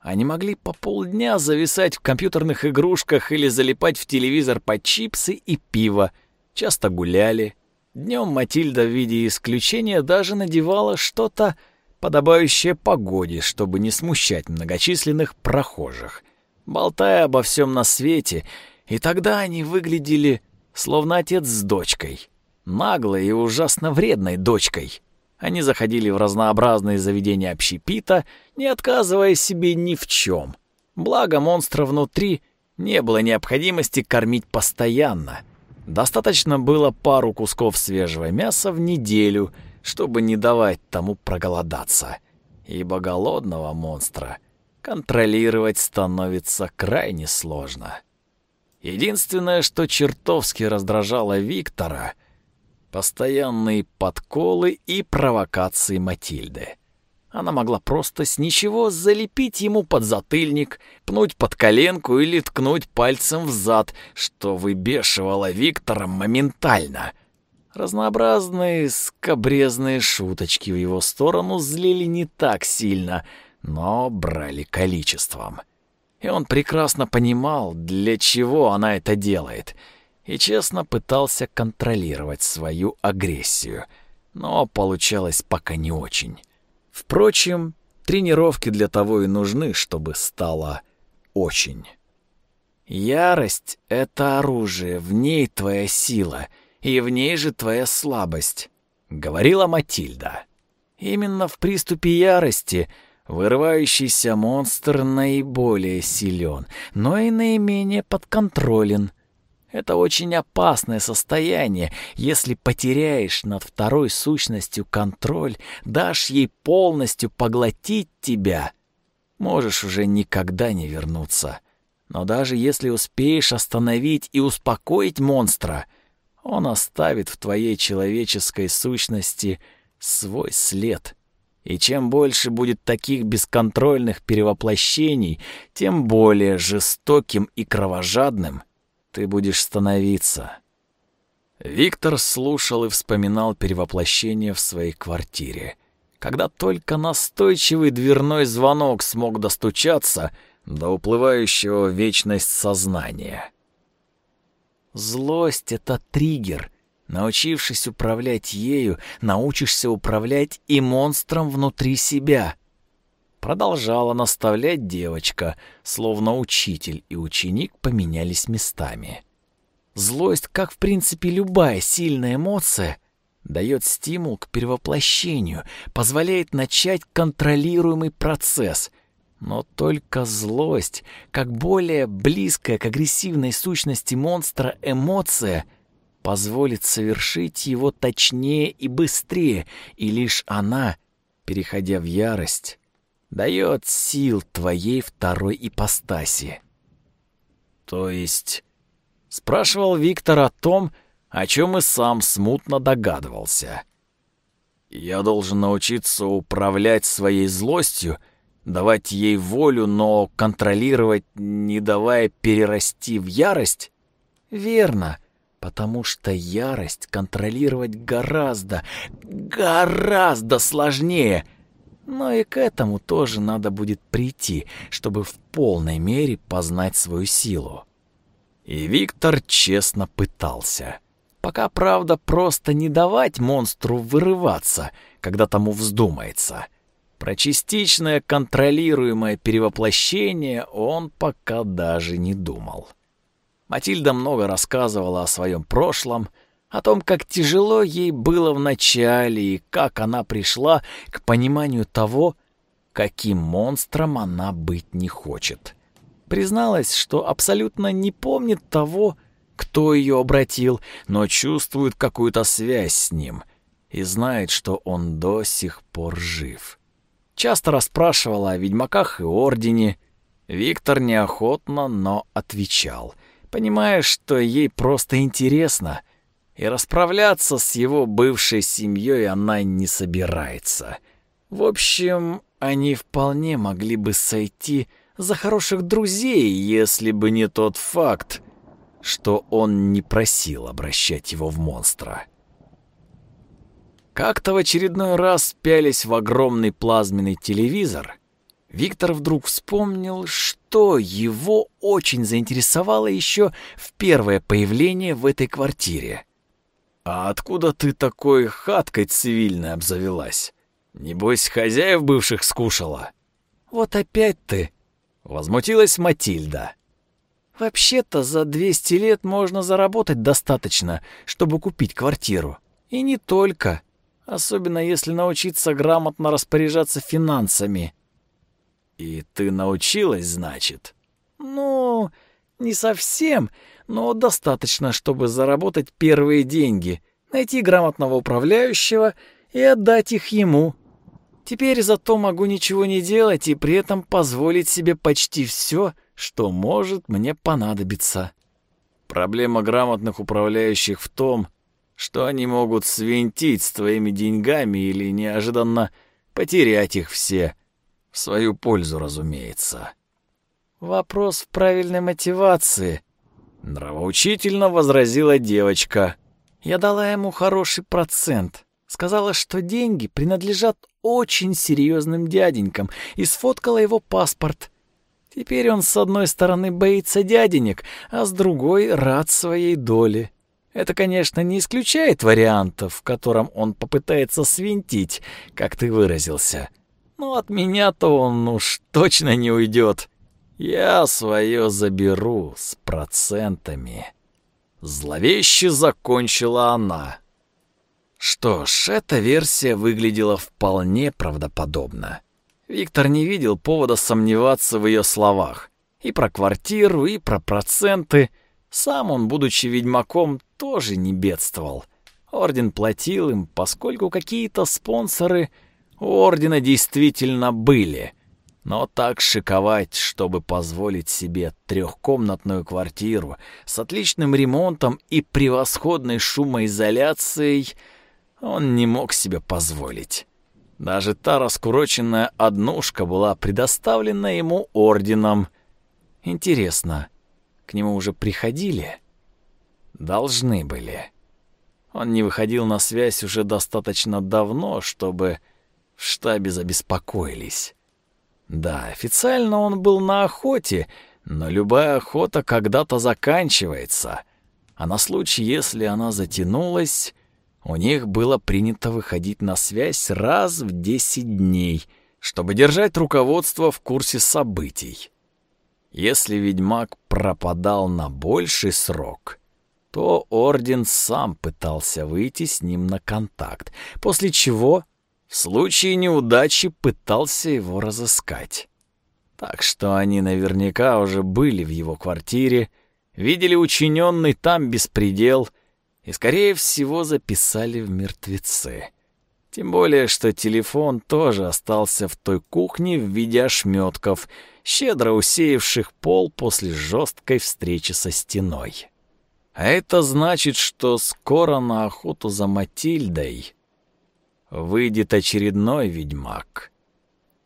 B: Они могли по полдня зависать в компьютерных игрушках или залипать в телевизор по чипсы и пиво, часто гуляли. Днем Матильда в виде исключения даже надевала что-то подобающее погоде, чтобы не смущать многочисленных прохожих, болтая обо всем на свете, и тогда они выглядели словно отец с дочкой, наглой и ужасно вредной дочкой. Они заходили в разнообразные заведения общепита, не отказывая себе ни в чем. Благо монстра внутри не было необходимости кормить постоянно. Достаточно было пару кусков свежего мяса в неделю, чтобы не давать тому проголодаться. Ибо голодного монстра контролировать становится крайне сложно. Единственное, что чертовски раздражало Виктора — постоянные подколы и провокации Матильды. Она могла просто с ничего залепить ему под затыльник, пнуть под коленку или ткнуть пальцем в зад, что выбешивало Виктора моментально. Разнообразные скобрезные шуточки в его сторону злили не так сильно, но брали количеством. И он прекрасно понимал, для чего она это делает, и честно пытался контролировать свою агрессию, но получалось пока не очень. Впрочем, тренировки для того и нужны, чтобы стало очень. Ярость — это оружие, в ней твоя сила, и в ней же твоя слабость, — говорила Матильда. Именно в приступе ярости вырывающийся монстр наиболее силен, но и наименее подконтролен — это очень опасное состояние. Если потеряешь над второй сущностью контроль, дашь ей полностью поглотить тебя, можешь уже никогда не вернуться. Но даже если успеешь остановить и успокоить монстра, он оставит в твоей человеческой сущности свой след. И чем больше будет таких бесконтрольных перевоплощений, тем более жестоким и кровожадным — ты будешь становиться. Виктор слушал и вспоминал перевоплощение в своей квартире. Когда только настойчивый дверной звонок смог достучаться до уплывающего в вечность сознания. Злость — это триггер. Научившись управлять ею, научишься управлять и монстром внутри себя. Продолжала наставлять девочка, словно учитель и ученик поменялись местами. Злость, как в принципе любая сильная эмоция, дает стимул к перевоплощению, позволяет начать контролируемый процесс. Но только злость, как более близкая к агрессивной сущности монстра эмоция, позволит совершить его точнее и быстрее, и лишь она, переходя в ярость, дает сил твоей второй ипостаси. То есть... Спрашивал Виктор о том, о чем и сам смутно догадывался. Я должен научиться управлять своей злостью, давать ей волю, но контролировать, не давая перерасти в ярость? Верно, потому что ярость контролировать гораздо, гораздо сложнее — но и к этому тоже надо будет прийти, чтобы в полной мере познать свою силу. И Виктор честно пытался. Пока, правда, просто не давать монстру вырываться, когда тому вздумается. Про частичное контролируемое перевоплощение он пока даже не думал. Матильда много рассказывала о своем прошлом, о том, как тяжело ей было в начале и как она пришла к пониманию того, каким монстром она быть не хочет. Призналась, что абсолютно не помнит того, кто ее обратил, но чувствует какую-то связь с ним и знает, что он до сих пор жив. Часто расспрашивала о ведьмаках и ордене. Виктор неохотно, но отвечал, понимая, что ей просто интересно — и расправляться с его бывшей семьей она не собирается. В общем, они вполне могли бы сойти за хороших друзей, если бы не тот факт, что он не просил обращать его в монстра. Как-то в очередной раз, пялись в огромный плазменный телевизор, Виктор вдруг вспомнил, что его очень заинтересовало еще в первое появление в этой квартире. «А откуда ты такой хаткой цивильной обзавелась? Небось, хозяев бывших скушала?» «Вот опять ты!» — возмутилась Матильда. «Вообще-то за 200 лет можно заработать достаточно, чтобы купить квартиру. И не только. Особенно если научиться грамотно распоряжаться финансами». И ты научилась, значит?
C: Ну, не совсем, но достаточно, чтобы заработать первые деньги, найти грамотного управляющего и отдать их ему. Теперь зато могу ничего не делать и при этом позволить себе почти все, что может мне понадобиться.
B: Проблема грамотных управляющих в том, что они могут свинтить с твоими деньгами или неожиданно потерять их все. В свою пользу, разумеется.
C: Вопрос в правильной мотивации.
B: Нравоучительно возразила девочка.
C: Я дала ему хороший процент. Сказала, что деньги принадлежат очень серьезным дяденькам и сфоткала его паспорт. Теперь он с одной стороны боится дяденек, а с другой рад своей доле. Это, конечно, не исключает вариантов, в котором он попытается свинтить, как ты выразился. Но от меня-то он уж точно не уйдет. Я свое заберу с процентами. Зловеще закончила она. Что ж, эта версия выглядела вполне правдоподобно. Виктор не видел повода сомневаться в ее словах. И про квартиру, и про проценты. Сам он, будучи ведьмаком, тоже не бедствовал. Орден платил им, поскольку какие-то спонсоры у Ордена действительно были. Но так шиковать, чтобы позволить себе трехкомнатную квартиру с отличным ремонтом и превосходной шумоизоляцией — он не мог себе позволить. Даже та раскуроченная однушка была предоставлена ему орденом. Интересно, к нему уже приходили? Должны были. Он не выходил на связь уже достаточно давно, чтобы в штабе забеспокоились. Да, официально он был на охоте, но любая охота когда-то заканчивается. А на случай, если она затянулась, у них было принято выходить на связь раз в 10 дней, чтобы держать руководство в курсе событий. Если ведьмак пропадал на больший срок, то орден сам пытался выйти с ним на контакт, после чего в случае неудачи пытался его разыскать. Так что они наверняка уже были в его квартире, видели учиненный там беспредел — и, скорее всего, записали в мертвецы. Тем более, что телефон тоже остался в той кухне в виде ошметков, щедро усеявших пол после жесткой встречи со стеной. А это значит, что скоро на охоту за Матильдой выйдет очередной ведьмак.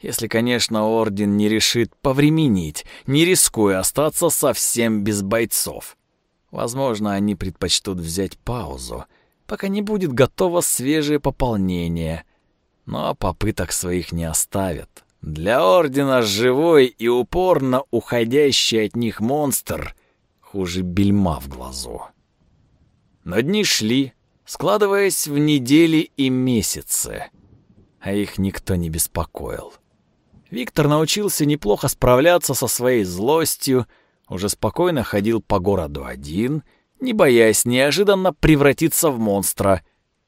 C: Если, конечно, Орден не решит повременить, не рискуя остаться совсем без бойцов. Возможно, они предпочтут взять паузу, пока не будет готово свежее пополнение. Но попыток своих не оставят. Для Ордена живой и упорно уходящий от них монстр хуже бельма в глазу. Но дни шли, складываясь в недели и месяцы, а их никто не беспокоил. Виктор научился неплохо справляться со своей злостью, уже спокойно ходил по городу один, не боясь неожиданно превратиться в монстра.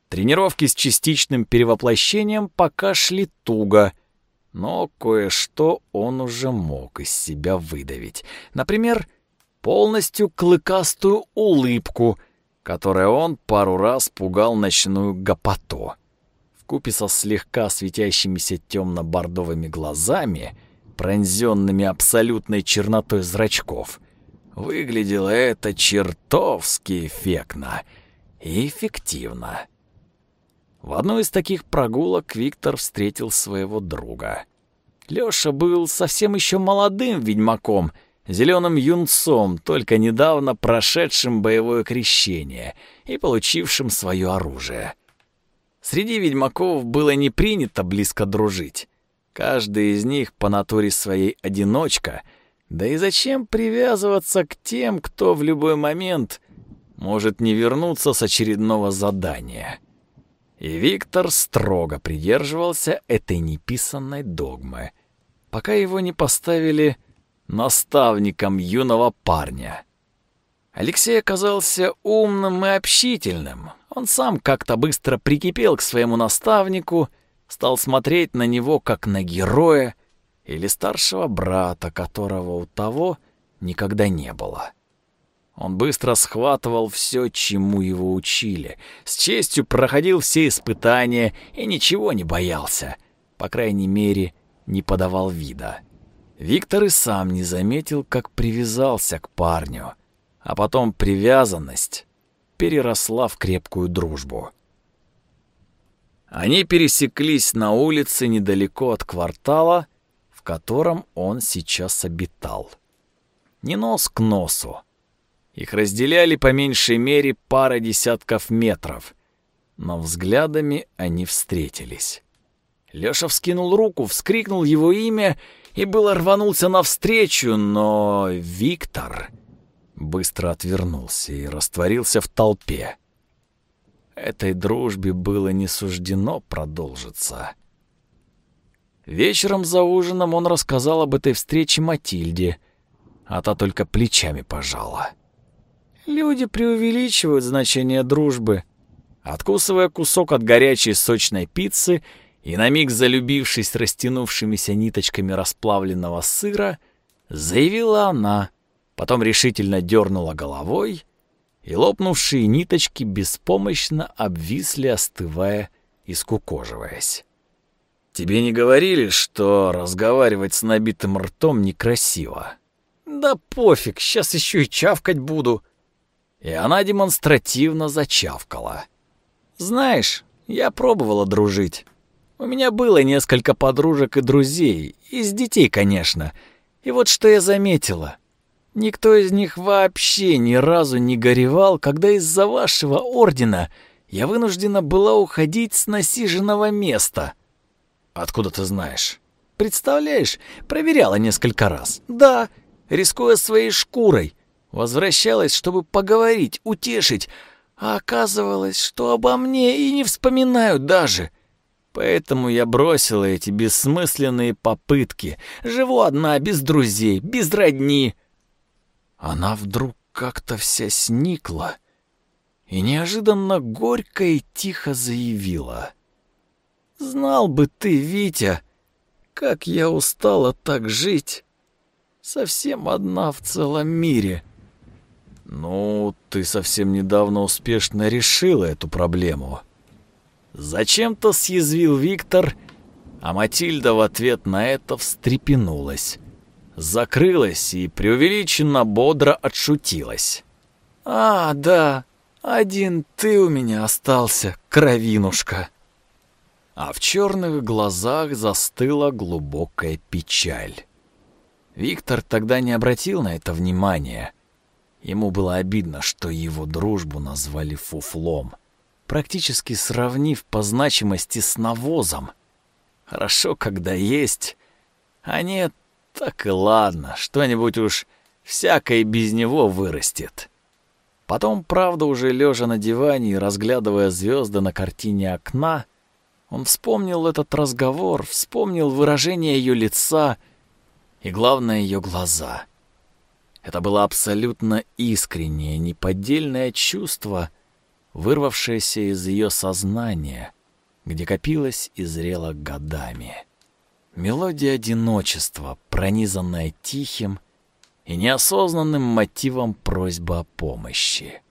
C: Тренировки с частичным перевоплощением пока шли туго, но кое-что он уже мог из себя выдавить. Например, полностью клыкастую улыбку, которой он пару раз пугал ночную гопоту. Вкупе со слегка светящимися темно-бордовыми глазами — пронзенными абсолютной чернотой зрачков. Выглядело это чертовски эффектно и эффективно. В одной из таких прогулок Виктор встретил своего друга. Лёша был совсем еще молодым ведьмаком, зеленым юнцом, только недавно прошедшим боевое крещение и получившим свое оружие. Среди ведьмаков было не принято близко дружить. Каждый из них по натуре своей одиночка, да и зачем привязываться к тем, кто в любой момент может не вернуться с очередного задания? И Виктор строго придерживался этой неписанной догмы, пока его не поставили наставником юного парня. Алексей оказался умным и общительным. Он сам как-то быстро прикипел к своему наставнику — стал смотреть на него как на героя
A: или старшего брата, которого у того никогда не было. Он быстро схватывал все, чему его учили, с честью проходил все испытания и ничего не боялся, по крайней мере, не подавал вида. Виктор и сам не заметил, как привязался к парню, а потом привязанность переросла в крепкую дружбу. Они пересеклись на улице недалеко от квартала, в котором он сейчас обитал. Не нос к носу, их разделяли по меньшей мере пара десятков метров, но взглядами они встретились. Лёша вскинул руку, вскрикнул его имя и было рванулся навстречу, но Виктор быстро отвернулся и растворился в толпе. Этой дружбе было не суждено продолжиться. Вечером за ужином он рассказал об этой встрече Матильде, а та только плечами пожала. Люди преувеличивают значение дружбы. Откусывая кусок от горячей сочной пиццы и на миг залюбившись растянувшимися ниточками расплавленного сыра, заявила она, потом решительно дернула головой, и лопнувшие ниточки беспомощно обвисли, остывая и скукоживаясь. «Тебе не говорили, что разговаривать с набитым ртом некрасиво?» «Да пофиг, сейчас еще и чавкать буду», и она демонстративно зачавкала. «Знаешь, я пробовала дружить. У меня было несколько подружек и друзей, из детей, конечно. И вот что я заметила. Никто из них вообще ни разу не горевал, когда из-за вашего ордена я вынуждена была уходить с насиженного места. Откуда ты знаешь? Представляешь, проверяла несколько раз. Да, рискуя своей шкурой. Возвращалась, чтобы поговорить, утешить, а оказывалось, что обо мне и не вспоминают даже. Поэтому я бросила эти бессмысленные попытки. Живу одна, без друзей, без родни. Она вдруг как-то вся сникла и неожиданно горько и тихо заявила. «Знал бы ты, Витя, как я устала так жить, совсем одна в целом мире». «Ну, ты совсем недавно успешно решила эту проблему». Зачем-то съязвил Виктор, а Матильда в ответ на это встрепенулась. Закрылась и преувеличенно бодро отшутилась. «А, да, один ты у меня остался, кровинушка». А в черных глазах застыла глубокая печаль. Виктор тогда не обратил на это внимания. Ему было обидно, что его дружбу назвали фуфлом, практически сравнив по значимости с навозом. Хорошо, когда есть, а нет, так и ладно, что-нибудь уж всякое без него вырастет. Потом, правда, уже лежа на диване и разглядывая звезды на картине окна, он вспомнил этот разговор, вспомнил выражение ее лица и, главное, ее глаза — это было абсолютно искреннее, неподдельное чувство, вырвавшееся из ее сознания, где копилось и зрело годами. Мелодия одиночества, пронизанная тихим и неосознанным мотивом просьбы о помощи.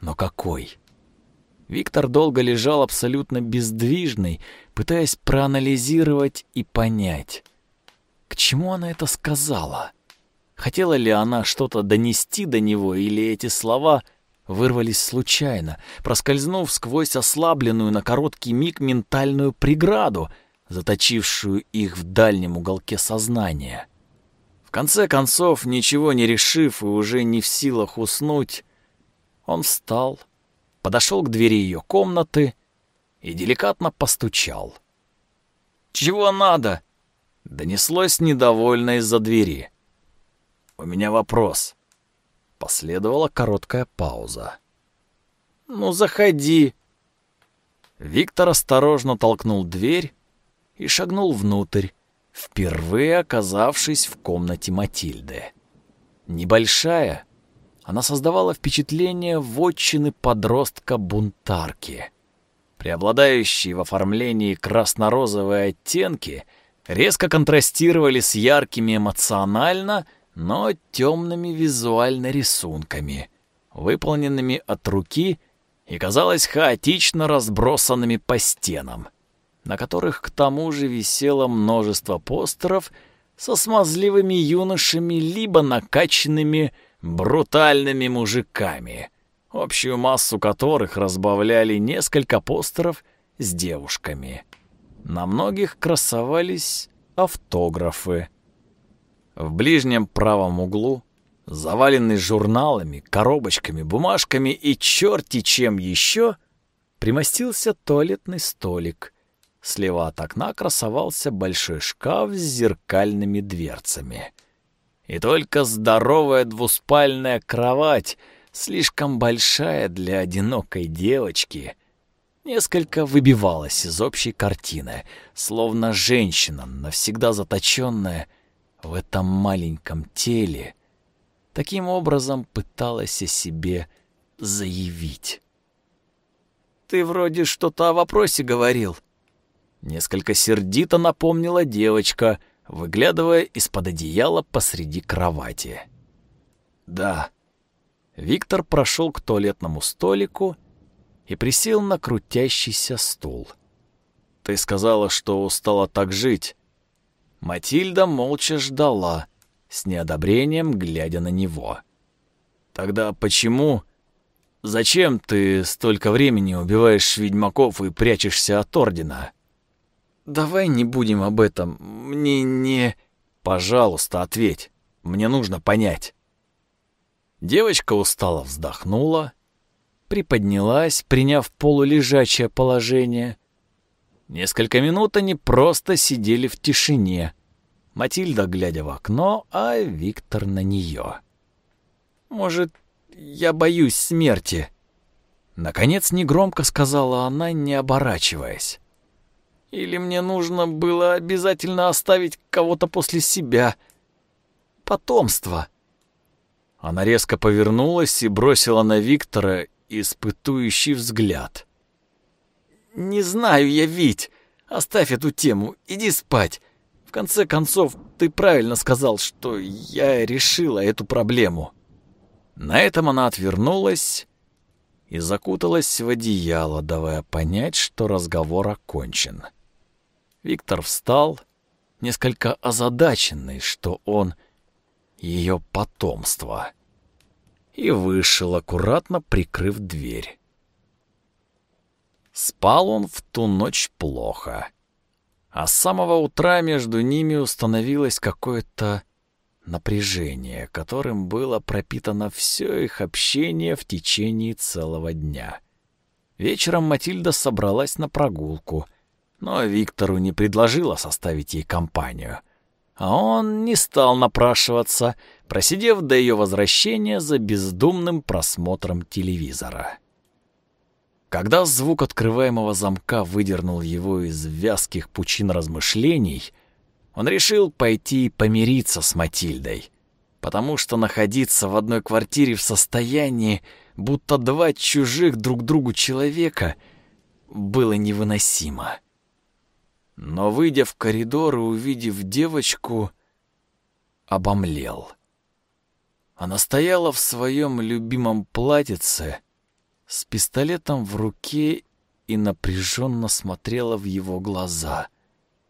A: Но какой? Виктор долго лежал абсолютно бездвижный, пытаясь проанализировать и понять, к чему она это сказала. Хотела ли она что-то донести до него, или эти слова вырвались случайно, проскользнув сквозь ослабленную на короткий миг ментальную преграду, заточившую их в дальнем уголке сознания. В конце концов, ничего не решив и уже не в силах уснуть, он встал, подошел к двери ее комнаты и деликатно постучал. «Чего надо?» — донеслось недовольно из-за двери. «У меня вопрос». Последовала короткая пауза. «Ну, заходи». Виктор осторожно толкнул дверь и шагнул внутрь, впервые оказавшись в комнате Матильды. Небольшая, она создавала впечатление вотчины подростка-бунтарки. Преобладающие в оформлении красно-розовые оттенки —
B: резко контрастировали с яркими эмоционально, но темными визуально рисунками, выполненными от руки и, казалось, хаотично разбросанными по стенам, на которых к тому же висело множество постеров со смазливыми юношами либо накачанными брутальными мужиками, общую массу которых разбавляли несколько постеров с девушками. На многих красовались автографы. В ближнем правом углу, заваленный журналами, коробочками, бумажками и черти чем еще, примостился туалетный столик. Слева от окна красовался большой шкаф с зеркальными дверцами. И только здоровая двуспальная кровать, слишком большая для одинокой девочки, несколько выбивалась из общей картины, словно женщина, навсегда заточенная в этом маленьком теле, таким образом пыталась о себе заявить. «Ты вроде что-то о вопросе говорил», — несколько сердито напомнила девочка, выглядывая из-под одеяла посреди кровати. «Да». Виктор прошел к туалетному столику и присел на крутящийся стул. «Ты сказала, что устала так жить». Матильда молча ждала, с неодобрением глядя на него. «Тогда почему... Зачем ты столько времени убиваешь ведьмаков и прячешься от Ордена?» «Давай не будем об этом. Мне не...» «Пожалуйста, ответь. Мне нужно понять». Девочка устало вздохнула приподнялась, приняв полулежачее положение. Несколько минут они просто сидели в тишине. Матильда, глядя в окно, а Виктор на нее. «Может, я боюсь смерти?» Наконец негромко сказала она, не оборачиваясь. «Или мне нужно было обязательно оставить кого-то после себя? Потомство!» Она резко повернулась и бросила на Виктора испытующий взгляд. «Не знаю я, Вить. Оставь эту тему, иди спать. В конце концов, ты правильно сказал, что я решила эту проблему». На этом она отвернулась и закуталась в одеяло, давая понять, что разговор окончен. Виктор встал, несколько озадаченный, что он ее потомство и вышел, аккуратно прикрыв дверь. Спал он в ту ночь плохо. А с самого утра между ними установилось какое-то напряжение, которым было пропитано все их общение в течение целого дня. Вечером Матильда собралась на прогулку, но Виктору не предложила составить ей компанию. А он не стал напрашиваться, просидев до ее возвращения за бездумным просмотром телевизора. Когда звук открываемого замка выдернул его из вязких пучин размышлений, он решил пойти помириться с Матильдой, потому что находиться в одной квартире в состоянии, будто два чужих друг другу человека, было невыносимо. Но, выйдя в коридор и увидев девочку, обомлел. Она стояла в своем любимом платьице с пистолетом в руке и напряженно смотрела в его глаза,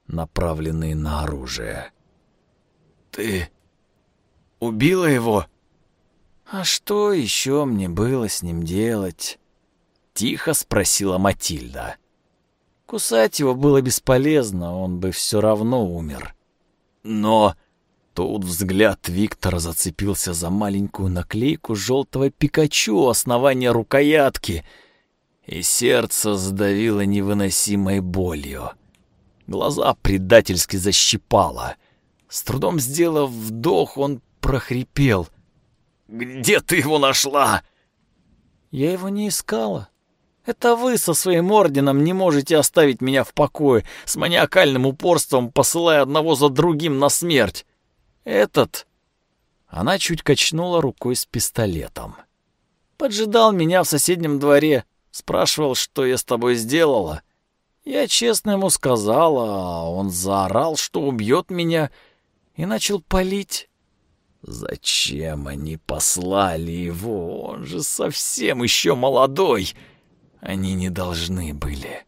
B: направленные на оружие. «Ты убила его?» «А что еще мне было с ним делать?» — тихо спросила Матильда. Кусать его было бесполезно, он бы все равно умер. Но тут взгляд Виктора зацепился за маленькую наклейку желтого Пикачу основания рукоятки, и сердце сдавило невыносимой болью. Глаза предательски защипало. С трудом сделав вдох, он прохрипел. «Где ты его нашла?» «Я его не искала», это вы со своим орденом не можете оставить меня в покое, с маниакальным упорством посылая одного за другим на смерть. Этот...» Она чуть качнула рукой с пистолетом. «Поджидал меня в соседнем дворе, спрашивал, что я с тобой сделала.
C: Я честно ему сказал, а он заорал, что убьет меня, и начал палить.
B: Зачем они послали его? Он же совсем еще молодой. Они не должны были.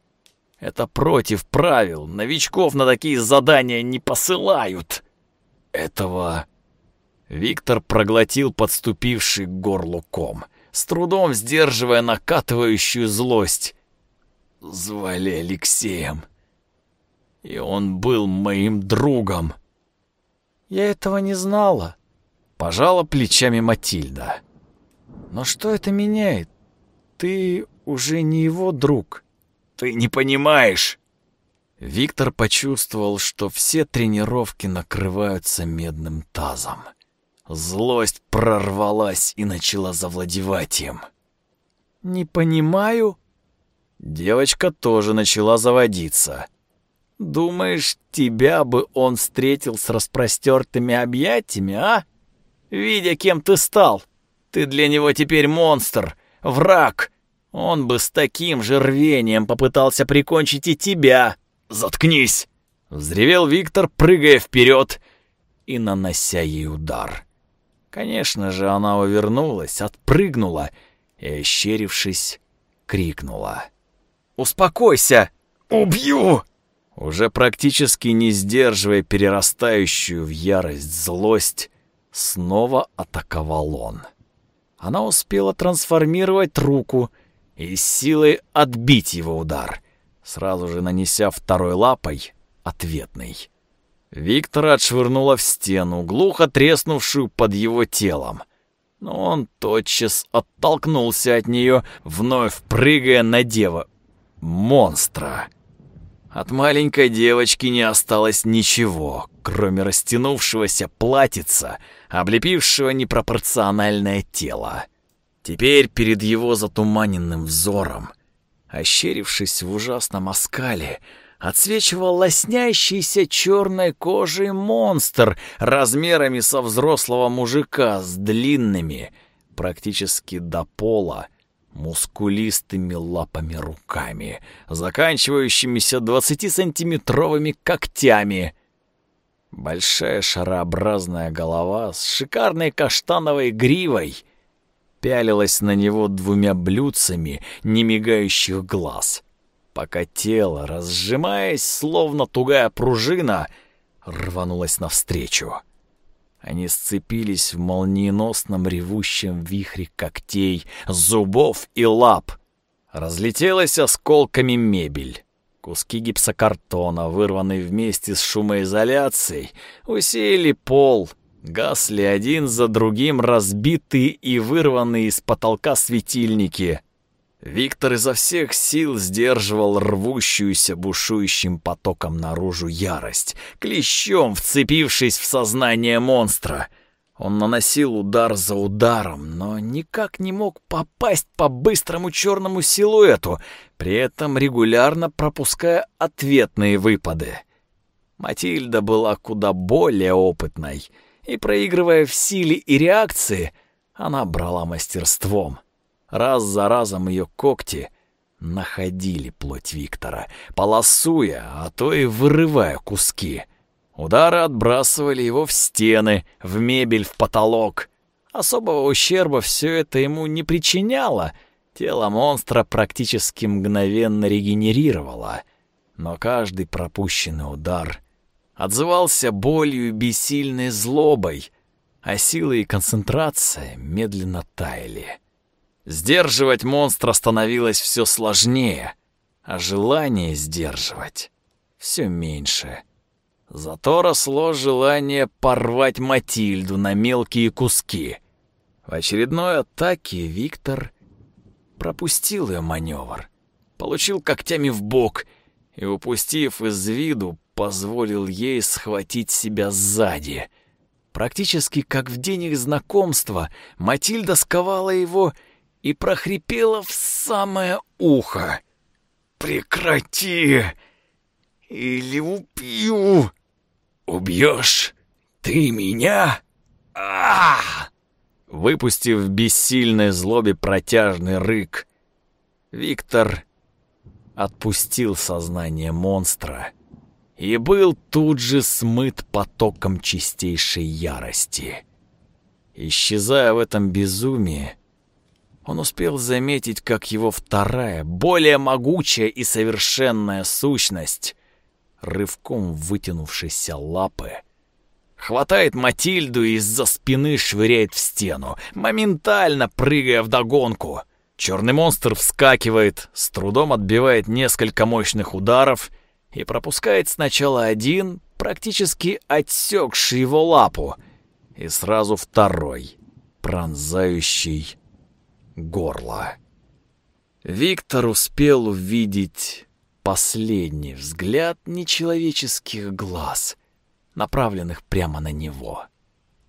B: Это против правил. Новичков на такие задания не посылают. Этого... Виктор проглотил подступивший к горлу ком, с трудом сдерживая накатывающую злость звали Алексеем. И он был моим другом.
C: Я этого не знала.
B: Пожала плечами Матильда.
C: Но что это меняет? Ты уже не его друг.
B: Ты не понимаешь. Виктор почувствовал, что все тренировки накрываются медным тазом. Злость прорвалась и начала завладевать им.
C: «Не понимаю»,
B: Девочка тоже начала заводиться. «Думаешь, тебя бы он встретил с распростертыми объятиями, а? Видя, кем ты стал. Ты для него теперь монстр, враг. Он бы с таким же рвением попытался прикончить и тебя. Заткнись!» Взревел Виктор, прыгая вперед и нанося ей удар. Конечно же, она увернулась, отпрыгнула и, ощерившись, крикнула. Успокойся! Убью!» Уже практически не сдерживая перерастающую в ярость злость, снова атаковал он. Она успела трансформировать руку и силой отбить его удар, сразу же нанеся второй лапой ответный. Виктора отшвырнула в стену, глухо треснувшую под его телом. Но он тотчас оттолкнулся от нее, вновь прыгая на дева, монстра. От маленькой девочки не осталось ничего, кроме растянувшегося платьица, облепившего непропорциональное тело. Теперь перед его затуманенным взором, ощерившись в ужасном оскале, отсвечивал лоснящийся черной кожей монстр размерами со взрослого мужика с длинными, практически до пола, мускулистыми лапами руками, заканчивающимися 20-сантиметровыми когтями. Большая шарообразная голова с шикарной каштановой гривой пялилась на него двумя блюдцами немигающих глаз, пока тело, разжимаясь, словно тугая пружина, рванулось навстречу. Они сцепились в молниеносном ревущем вихре когтей, зубов и лап. Разлетелась осколками мебель. Куски гипсокартона, вырванные вместе с шумоизоляцией, усеяли пол, гасли один за другим разбитые и вырванные из потолка светильники — Виктор изо всех сил сдерживал рвущуюся бушующим потоком наружу ярость, клещом вцепившись в сознание монстра. Он наносил удар за ударом, но никак не мог попасть по быстрому черному силуэту, при этом регулярно пропуская ответные выпады. Матильда была куда более опытной, и, проигрывая в силе и реакции, она брала мастерством — Раз за разом ее когти находили плоть Виктора, полосуя, а то и вырывая куски. Удары отбрасывали его в стены, в мебель, в потолок. Особого ущерба все это ему не причиняло. Тело монстра практически мгновенно регенерировало. Но каждый пропущенный удар отзывался болью и бессильной злобой, а сила и концентрация медленно таяли. Сдерживать монстра становилось все сложнее, а желание сдерживать все меньше. Зато росло желание порвать Матильду на мелкие куски. В очередной атаке Виктор пропустил ее маневр, получил когтями в бок и, упустив из виду, позволил ей схватить себя сзади. Практически как в день их знакомства, Матильда сковала его и прохрипела в самое ухо. «Прекрати! Или убью! Убьешь ты меня? а Выпустив в бессильной злобе протяжный рык, Виктор отпустил сознание монстра и был тут же смыт потоком чистейшей ярости. Исчезая в этом безумии, он успел заметить, как его вторая, более могучая и совершенная сущность, рывком вытянувшейся лапы, хватает Матильду и из-за спины швыряет в стену, моментально прыгая вдогонку. Черный монстр вскакивает, с трудом отбивает несколько мощных ударов и пропускает сначала один, практически отсекший его лапу, и сразу второй, пронзающий горло. Виктор успел увидеть последний взгляд нечеловеческих глаз, направленных прямо на него.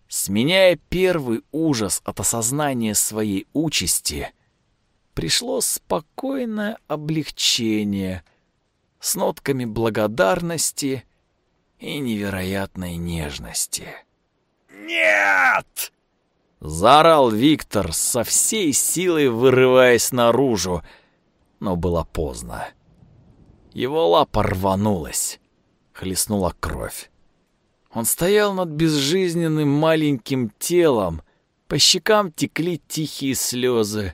B: Сменяя первый ужас от осознания своей участи, пришло спокойное облегчение с нотками благодарности и невероятной нежности. «Нет!» — заорал Виктор со всей силой, вырываясь наружу, но было поздно. Его лапа рванулась, хлестнула кровь. Он стоял над безжизненным маленьким телом, по щекам текли тихие слезы.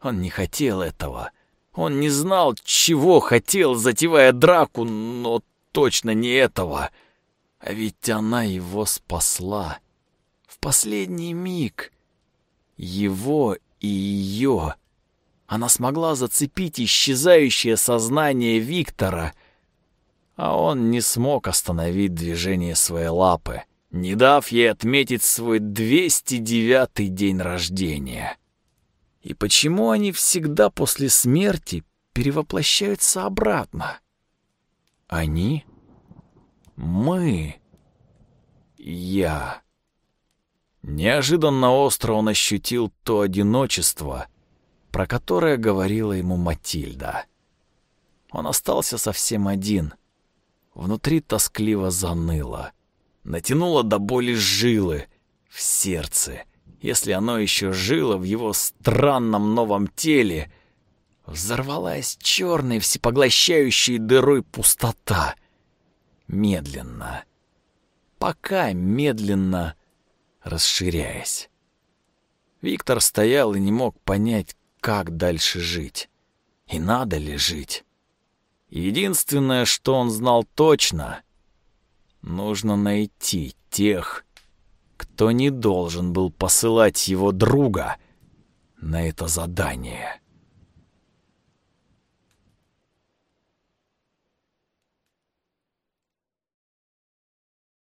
B: Он не хотел этого. Он не знал, чего хотел, затевая драку, но точно не этого. А ведь она его спасла. В последний миг. Его и ее. Она смогла зацепить исчезающее сознание Виктора, а он не смог остановить движение своей лапы, не дав ей отметить свой 209-й день рождения. И почему они всегда после смерти перевоплощаются обратно? Они? Мы? Я? Неожиданно остро он ощутил то одиночество, про которое говорила ему Матильда. Он остался совсем один. Внутри тоскливо заныло. Натянуло до боли жилы в сердце — если оно еще жило в его странном новом теле, взорвалась черной всепоглощающей дырой пустота. Медленно, пока медленно расширяясь. Виктор стоял и не мог понять, как дальше жить. И надо ли жить. Единственное, что он знал точно, нужно найти тех, кто не должен был посылать его друга на это задание.